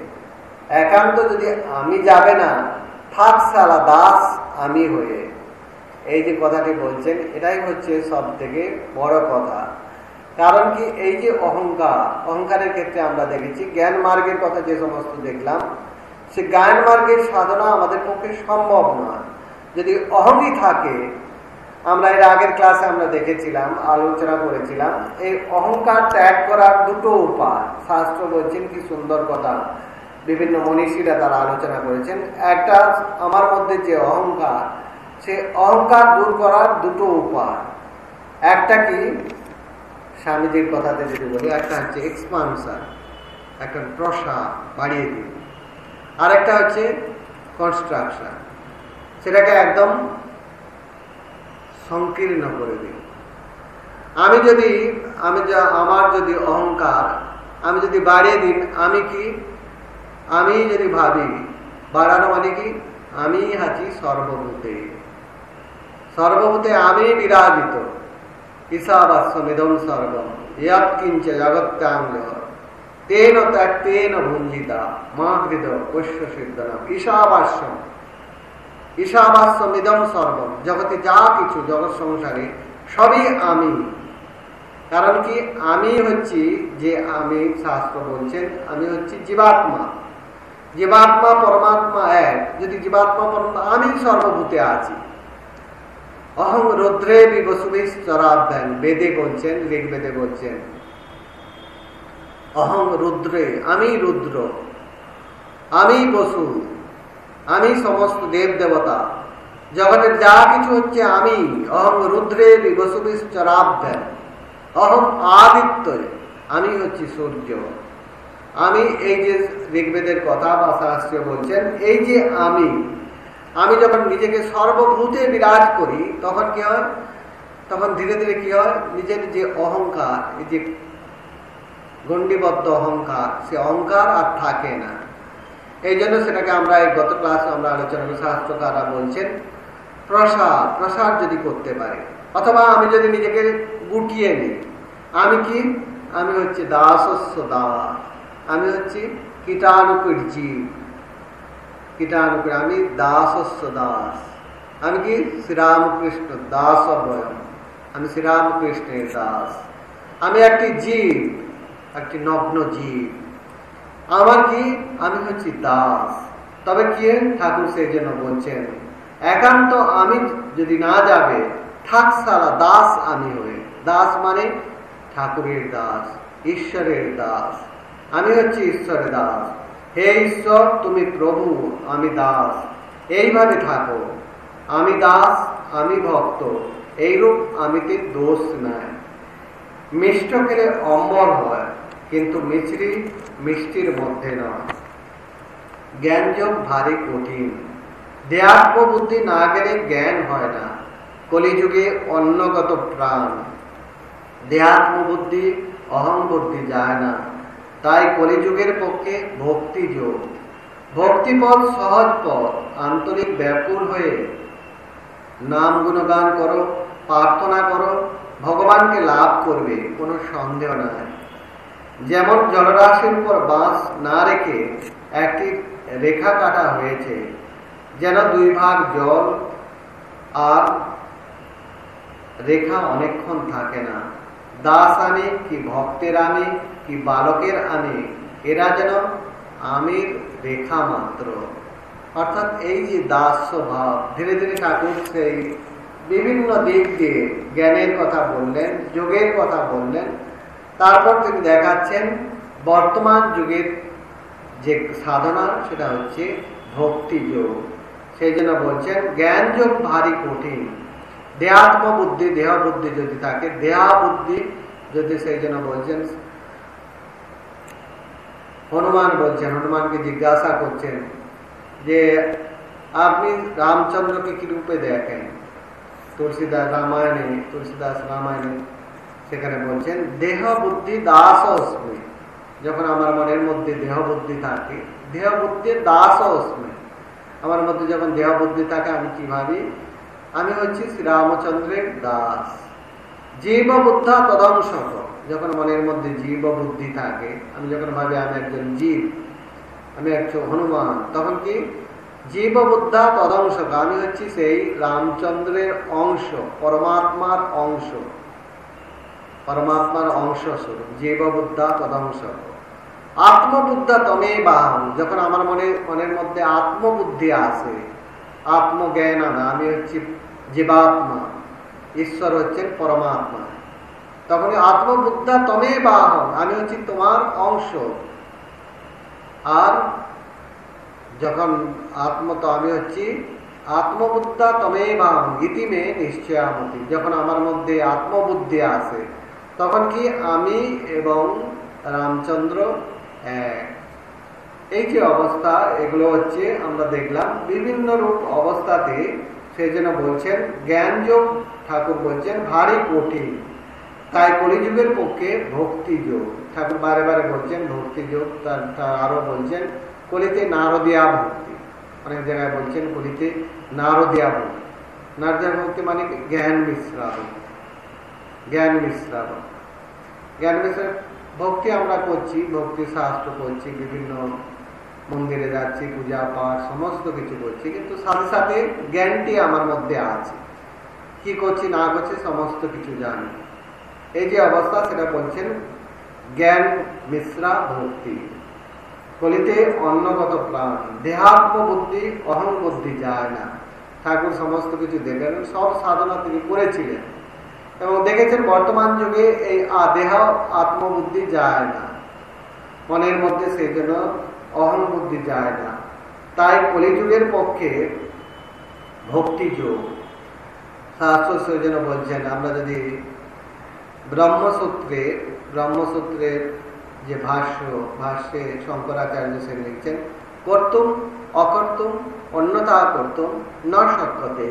একান্ত যদি আমি যাবে না থাক সালা দাস আমি হয়ে। এই যে কথাটি বলছেন, এটাই হচ্ছে সব থেকে বড় কথা। কারণ কি, এই যে অহংকার, অহংকারের ক্ষেত্রে আমরা দেখেছি, জ্ঞান মার্গের কথা যে সমস্ত দেখলাম, সে জ্ঞান মার্গের সাধনা আমাদের পক্ষে সম্ভব নয়। যদি অহংই থাকে, আমরা এর আগের ক্লাসে আমরা দেখেছিলাম, আলোচনা করেছিলাম, এই অহংকার ত্যাগ করার দুটো উপায়। শাস্ত্র বলছেন, কি সুন্দর কথা। বিভিন্ন মনীষীরা তারা আলোচনা করেছেন। একটা আমার মধ্যে যে অহংকার, সে অহংকার দূর করার দুটো উপায়। একটা কি? স্বামীজির কথাতে যদি বলি, একটা হচ্ছে এক্সপানসার একটা প্রসাদ বাড়িয়ে দিন। আর একটা হচ্ছে কনস্ট্রাকশন সেটাকে একদম সংকীর্ণ করে দিন। আমি যদি, আমি যা, আমার যদি অহংকার, আমি যদি বাড়িয়ে দিন, আমি কি আমি যদি ভাবি, বাড়ানো মানে কি? আমি আছি সর্বভূতে। সর্বভূতে আমি বিরাজিত ঈশাবাস্যমিদম তেন জগতে যা কিছু সবই আমি। কারণ কি? আমি হচ্ছি যে আমি শাস্ত্র বলছেন, আমি হচ্ছি জীবাত্মা। জীবাত্মা পরমাত্মা এক যদি জীবাত্মা পরমাত্মা আমি সর্বভূতে আছি অহং রুদ্রে বিবসুবিশ্বরাধ্যান বেদে বলছেন ঋগ্বেদে বলছেন অহং রুদ্রে আমি রুদ্র আমি বসু আমি সমস্ত দেব দেবতা জগতের যা কিছু হচ্ছে আমি অহং রুদ্রের বসুবিশ্চরাভ্যাম অহম আদিত্য আমি হচ্ছি সূর্য আমি এই যে ঋগ্বেদের কথা বা শাস্ত্র বলছেন, এই যে আমি আমি যখন নিজেকে সর্বভূতে বিরাজ করি, তখন কি হয়? তখন ধীরে ধীরে কি হয়? নিজের যে অহংকার, এই যে গণ্ডিবদ্ধ অহংকার, সে অহংকার আর থাকে না। এই জন্য সেটাকে আমরা এই গত ক্লাসে আমরা আলোচনা করি শাস্ত্রকাররা বলছেন প্রসার প্রসার যদি করতে পারে, অথবা আমি যদি নিজেকে গুটিয়ে নিই, আমি কি? আমি হচ্ছে দাসস্য দাস আমি হচ্ছি কীটাণুকীর জীব। কীটাণুকীর আমি দাসস্য দাস। আমি কি? শ্রীরামকৃষ্ণ দাস আমি শ্রীরামকৃষ্ণের দাস। আমি একটি জীব, একটি নগ্ন জীব। আমার কি? আমি হচ্ছি দাস। তবে কি ঠাকুর সেই জন্য বলছেন, একান্ত আমি যদি না যাবে, থাক সারা দাস আমি হয়ে। দাস মানে ঠাকুরের দাস, ঈশ্বরের দাস। আমি হচ্ছি ঈশ্বরের দাস। হে ঈশ্বর, তুমি প্রভু, আমি দাস। এইভাবে থাকো। আমি দাস, আমি ভক্ত। এইরূপ আমিতে দোষ নাই। মিষ্ট খেলে অম্বর হয়, কিন্তু মিশ্রি মিষ্টির মধ্যে নয়। জ্ঞানযোগ ভারী কঠিন। দেহাত্ম বুদ্ধি না গেলে জ্ঞান হয় না। কলিযুগে অন্নগত প্রাণ। দেহাত্ম বুদ্ধি অহং বুদ্ধি যায় না। তাই কলিযুগের পক্ষে ভক্তি যোগ। ভক্তিপথ সহজ পথ, আন্তরিক ব্যাকুল হয়ে। নাম গুণগান করো, প্রার্থনা করো, ভগবানকে লাভ করবে, কোনো সন্দেহ নাই। যেমন জলরাশির উপর বাঁশ না রেখে একটি রেখা কাটা হয়েছে, যেন দুই ভাগ জল আর রেখা অনেকক্ষণ থাকে না। দাস আমি কি ভক্তের আমি কি বালকের আমি এরা যেন আমির রেখা মাত্র। অর্থাৎ এই যে দাস স্বভাব, ধীরে ধীরে ঠাকুর সেই বিভিন্ন দিক দিয়ে জ্ঞানের কথা বললেন, যোগের কথা বললেন। তারপর তিনি দেখাচ্ছেন, বর্তমান যুগের যে সাধনা, সেটা হচ্ছে ভক্তি যোগ। সেই জন্য বলছেন, জ্ঞান যোগ ভারী কঠিন। দেহাত্ম বুদ্ধি দেহ বুদ্ধি যদি থাকে দেহা বুদ্ধি যদি সেই জন্য বলছেন হনুমান বলছেন, হনুমানকে জিজ্ঞাসা করছেন যে, আপনি রামচন্দ্রকে কি রূপে দেখেন? তুলসীদাস রামায়ণে তুলসীদাস রামায়ণে সেখানে বলছেন দেহ বুদ্ধি দাস অস্মি যখন আমার মনের মধ্যে দেহ বুদ্ধি থাকে দেহ বুদ্ধি দাস অস্মি আমার মধ্যে যখন দেহ বুদ্ধি থাকে, আমি কি ভাবি? আমি হচ্ছি শ্রীরামচন্দ্রের দাস। জীব বুদ্ধা তদংশক। যখন মনের মধ্যে জীব বুদ্ধি থাকে, আমি যখন ভাবি আমি একজন জীব, আমি একজন হনুমান, তখন কি? জীব বুদ্ধা তদংশক আমি হচ্ছি সেই রামচন্দ্রের অংশ, পরমাত্মার অংশ। পরমাত্মার অংশ স্বরূপ, জীব বুদ্ধা তদংশক আত্মবুদ্ধা তমে বাহন যখন আমার মনে, মনের মধ্যে আত্মবুদ্ধি আসে, আত্মজ্ঞান আমি হচ্ছি জীবাত্মা, ঈশ্বর হচ্ছেন পরমাত্মা। তখন আত্মবুদ্ধা তমে বাহন, আমি হচ্ছি তোমার অংশ। আর যখন আত্ম তো আমি হচ্ছি আত্মবুদ্ধা তমে বাহন ইতিমে নিশ্চয়ামতি। যখন আমার মধ্যে আত্মবুদ্ধি আসে তখন কি আমি এবং রামচন্দ্র এই যে অবস্থা, এগুলো হচ্ছে আমরা দেখলাম বিভিন্ন রূপ অবস্থাতে, সেই জন্য বলছেন, জ্ঞানযোগ ঠাকুর বলছেন, ভারী কঠিন। তাই কলিযুগের পক্ষে ভক্তি যোগ। ঠাকুর বারে বারে বলছেন, ভক্তি যোগ তার আরও বলছেন, কলিতে নারদিয়া ভক্তি। অনেক জায়গায় বলছেন, কলিতে নারদিয়া ভক্তি। নারদিয়া ভক্তি মানে জ্ঞান মিশ্রাবন জ্ঞান মিশ্রাবন জ্ঞান মিশ্রা ভক্তি আমরা করছি, ভক্তি শাস্ত্র করছি, বিভিন্ন মন্দিরে যাচ্ছি, পূজা পাঠ, সমস্ত কিছু করছি, কিন্তু সাথে সাথে জ্ঞানটি আমার মধ্যে আছে। কি করছি, না করছি, সমস্ত কিছু জানি। এই যে অবস্থা, সেটা বলছেন জ্ঞান মিশ্রা ভক্তি। কলিতে অন্নগত প্রাণ দেহাত্ম বুদ্ধি অহং বুদ্ধি যায় না। ঠাকুর সমস্ত কিছু দেখেন সব সাধনা তিনি করেছিলেন। এবং দেখেছেন বর্তমান যুগে এই দেহ আত্মবুদ্ধি যায় না। মনের মধ্যে সেই জন্য অহং বুদ্ধি যায় না। তাই কলিযুগের পক্ষে ভক্তি যোগ শাস্ত্র সেই জন্য বলছেন, আমরা যদি ব্রহ্মসূত্রে ব্রহ্মসূত্রের যে ভাষ্য, ভাষ্যে শঙ্করাচার্য সে লিখছেন, কর্তুম অকর্তুম অন্যতা করতুম ন সত্যতে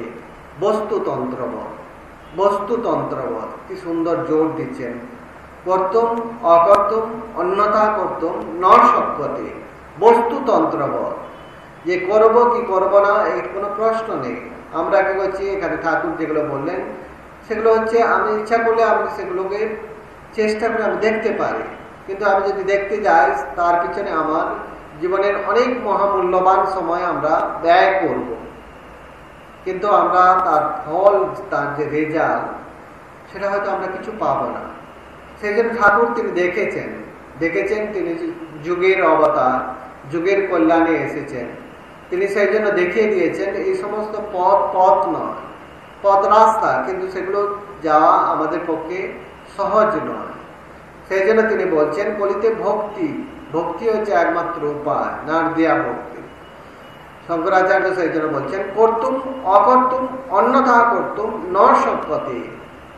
বস্তুতন্ত্রবধ। বস্তুতন্ত্রবধ, কি সুন্দর জোর দিচ্ছেন। কর্তুম অকর্তুম অন্যতা করতুম ন সত্যতে বস্তুতন্ত্রবধ। যে করব কি করব না এর কোনো প্রশ্ন নেই। আমরা কি করছি এখানে ঠাকুর যেগুলো বললেন সেগুলো হচ্ছে আমি ইচ্ছা করলে আমি সেগুলোকে চেষ্টা করে আমি দেখতে পারি। কিন্তু আমি যদি দেখতে যাই, তার পিছনে আমার জীবনের অনেক মহামূল্যবান সময় আমরা ব্যয় করব। কিন্তু আমরা তার ফল, তার যে রেজাল্ট সেটা হয়তো আমরা কিছু পাবো না। সেই জন্য ঠাকুর তিনি দেখেছেন। দেখেছেন তিনি যুগের অবতার, যুগের কল্যাণে এসেছেন। তিনি সেই জন্য দেখিয়ে দিয়েছেন, এই সমস্ত পথ পথ নয়। পথ রাস্তা, কিন্তু সেগুলো যাওয়া আমাদের পক্ষে সহজ নয়। সেই জন্য তিনি বলছেন, কলিতে ভক্তি ভক্তি হচ্ছে একমাত্র উপায় নার দেয়া ভক্তি। শঙ্করাচার্য সেই জন্য বলছেন, করতুম অকর্তুম, অন্যথা করতুম ন সৎপথে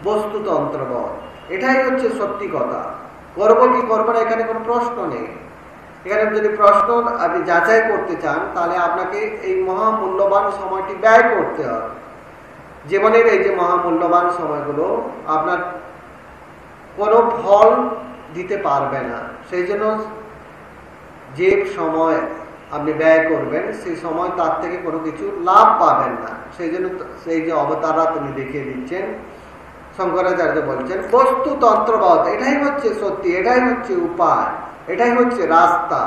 বস্তুতন্ত্রবধ এটাই হচ্ছে সত্যি কথা। করব কি করব না, এখানে কোনো প্রশ্ন নেই। এখানে যদি প্রশ্ন আপনি যাচাই করতে চান, তাহলে আপনাকে এই মহামূল্যবান সময়টি ব্যয় করতে হবে। জীবনের এই যে মহামূল্যবান সময়গুলো আপনার কোনো ফল দিতে পারবে না। সেই জন্য যে সময় আপনি ব্যয় করবেন, সেই সময় তার থেকে কোনো কিছু লাভ পাবেন না। সেই জন্য সেই যে অবতারা তিনি দেখিয়ে দিচ্ছেন, শঙ্করাচার্য বলছেন, বস্তু তন্ত্রবধ এটাই হচ্ছে সত্যি, এটাই হচ্ছে উপায়, এটাই হচ্ছে রাস্তা।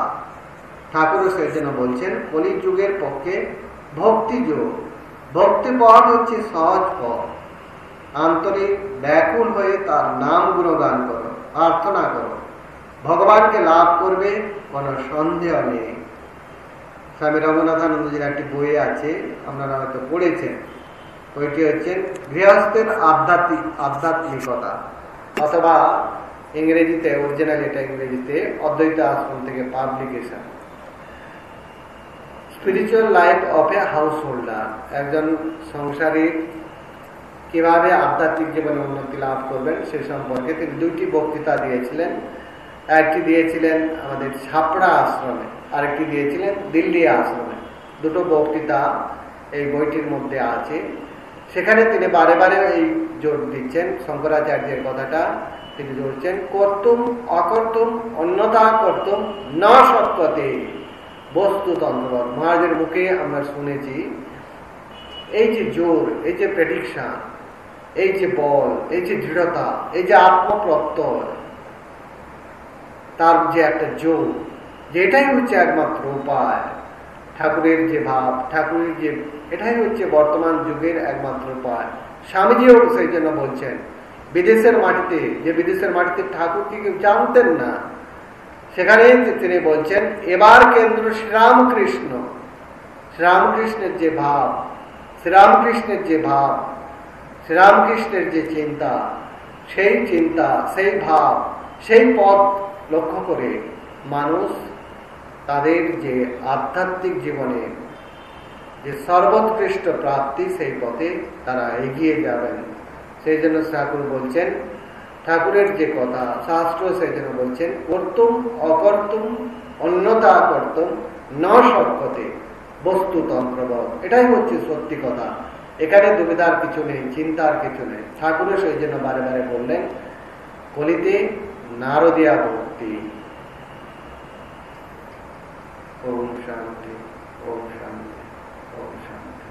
ঠাকুর সেই জন্য বলছেন কলি যুগের পক্ষে ভক্তি যোগ ভক্তি পথ হচ্ছে সহজ পথ। আন্তরিক, ব্যাকুল হয়ে তার নাম গুণগান করো, প্রার্থনা করো। ভগবানকে লাভ করবে কোনো সন্দেহ নেই। স্বামী রঘুনাথানন্দজির একটি বই আছে, আপনারা হয়তো পড়েছেন। বইটি হচ্ছে গৃহস্থের আধ্যাত্মিক আধ্যাত্মিকতা। অথবা ইংরেজিতে অরিজিনাল এটা ইংরেজিতে, অদ্বৈত আশ্রম থেকে publication spiritual life of a householder একজন সংসারীর কীভাবে আধ্যাত্মিক জীবনে উন্নতি লাভ করবেন, সে সম্পর্কে তিনি দুইটি বক্তৃতা দিয়েছিলেন। একটি দিয়েছিলেন আমাদের ছাপড়া আশ্রমে, আরেকটি দিয়েছিলেন দিল্লি আশ্রমে। দুটো বক্তৃতা এই বইটির মধ্যে আছে। সেখানে তিনি বারে বারে এই জোর দিচ্ছেন, শঙ্করাচার্যের কথাটা তিনি জোরছেন কর্তুম অকর্তুম অন্যতা করতুম না সত্যতে বস্তুতন্ত্র মহারাজের মুখে আমরা শুনেছি, এই যে জোর, এই যে প্রেডিকশন এই যে বল, এই যে দৃঢ়তা, এই যে আত্মপ্রত্যয়, তার যে একটা জোর যেটাই হচ্ছে একমাত্র উপায়। ঠাকুরের যে ভাব, ঠাকুরের যে, এটাই হচ্ছে বর্তমান যুগের একমাত্র উপায়। স্বামীজিও সেই জন্য বলছেন, বিদেশের মাটিতে, যে বিদেশের মাটিতে ঠাকুরকে কেউ জানতেন না সেখানে তিনি বলছেন, এবার কেন্দ্র শ্রীরামকৃষ্ণ। শ্রীরামকৃষ্ণের যে ভাব, শ্রীরামকৃষ্ণের যে ভাব, শ্রীরামকৃষ্ণের যে চিন্তা, সেই চিন্তা, সেই ভাব, সেই পথ লক্ষ্য করে মানুষ তাদের যে আধ্যাত্মিক জীবনে যে সর্বোৎকৃষ্ট প্রাপ্তি, সেই পথে তারা এগিয়ে যাবেন। সেই জন্য ঠাকুর বলছেন ঠাকুরের যে কথা, শাস্ত্র সেই জন্য বলছেন, করতুম অকর্তুম অন্যতা করতুম, ন সত্যতে বস্তুতন্ত্রবধ এটাই হচ্ছে সত্যি কথা। এখানে দুবিধার কিছু নেই, চিন্তার কিছু নেই। ঠাকুরও সেই জন্য বারে বারে বললেন, কলিতে নারদিয়া ভক্তি, ওম শান্তি ওম শান্তি ওম শান্তি।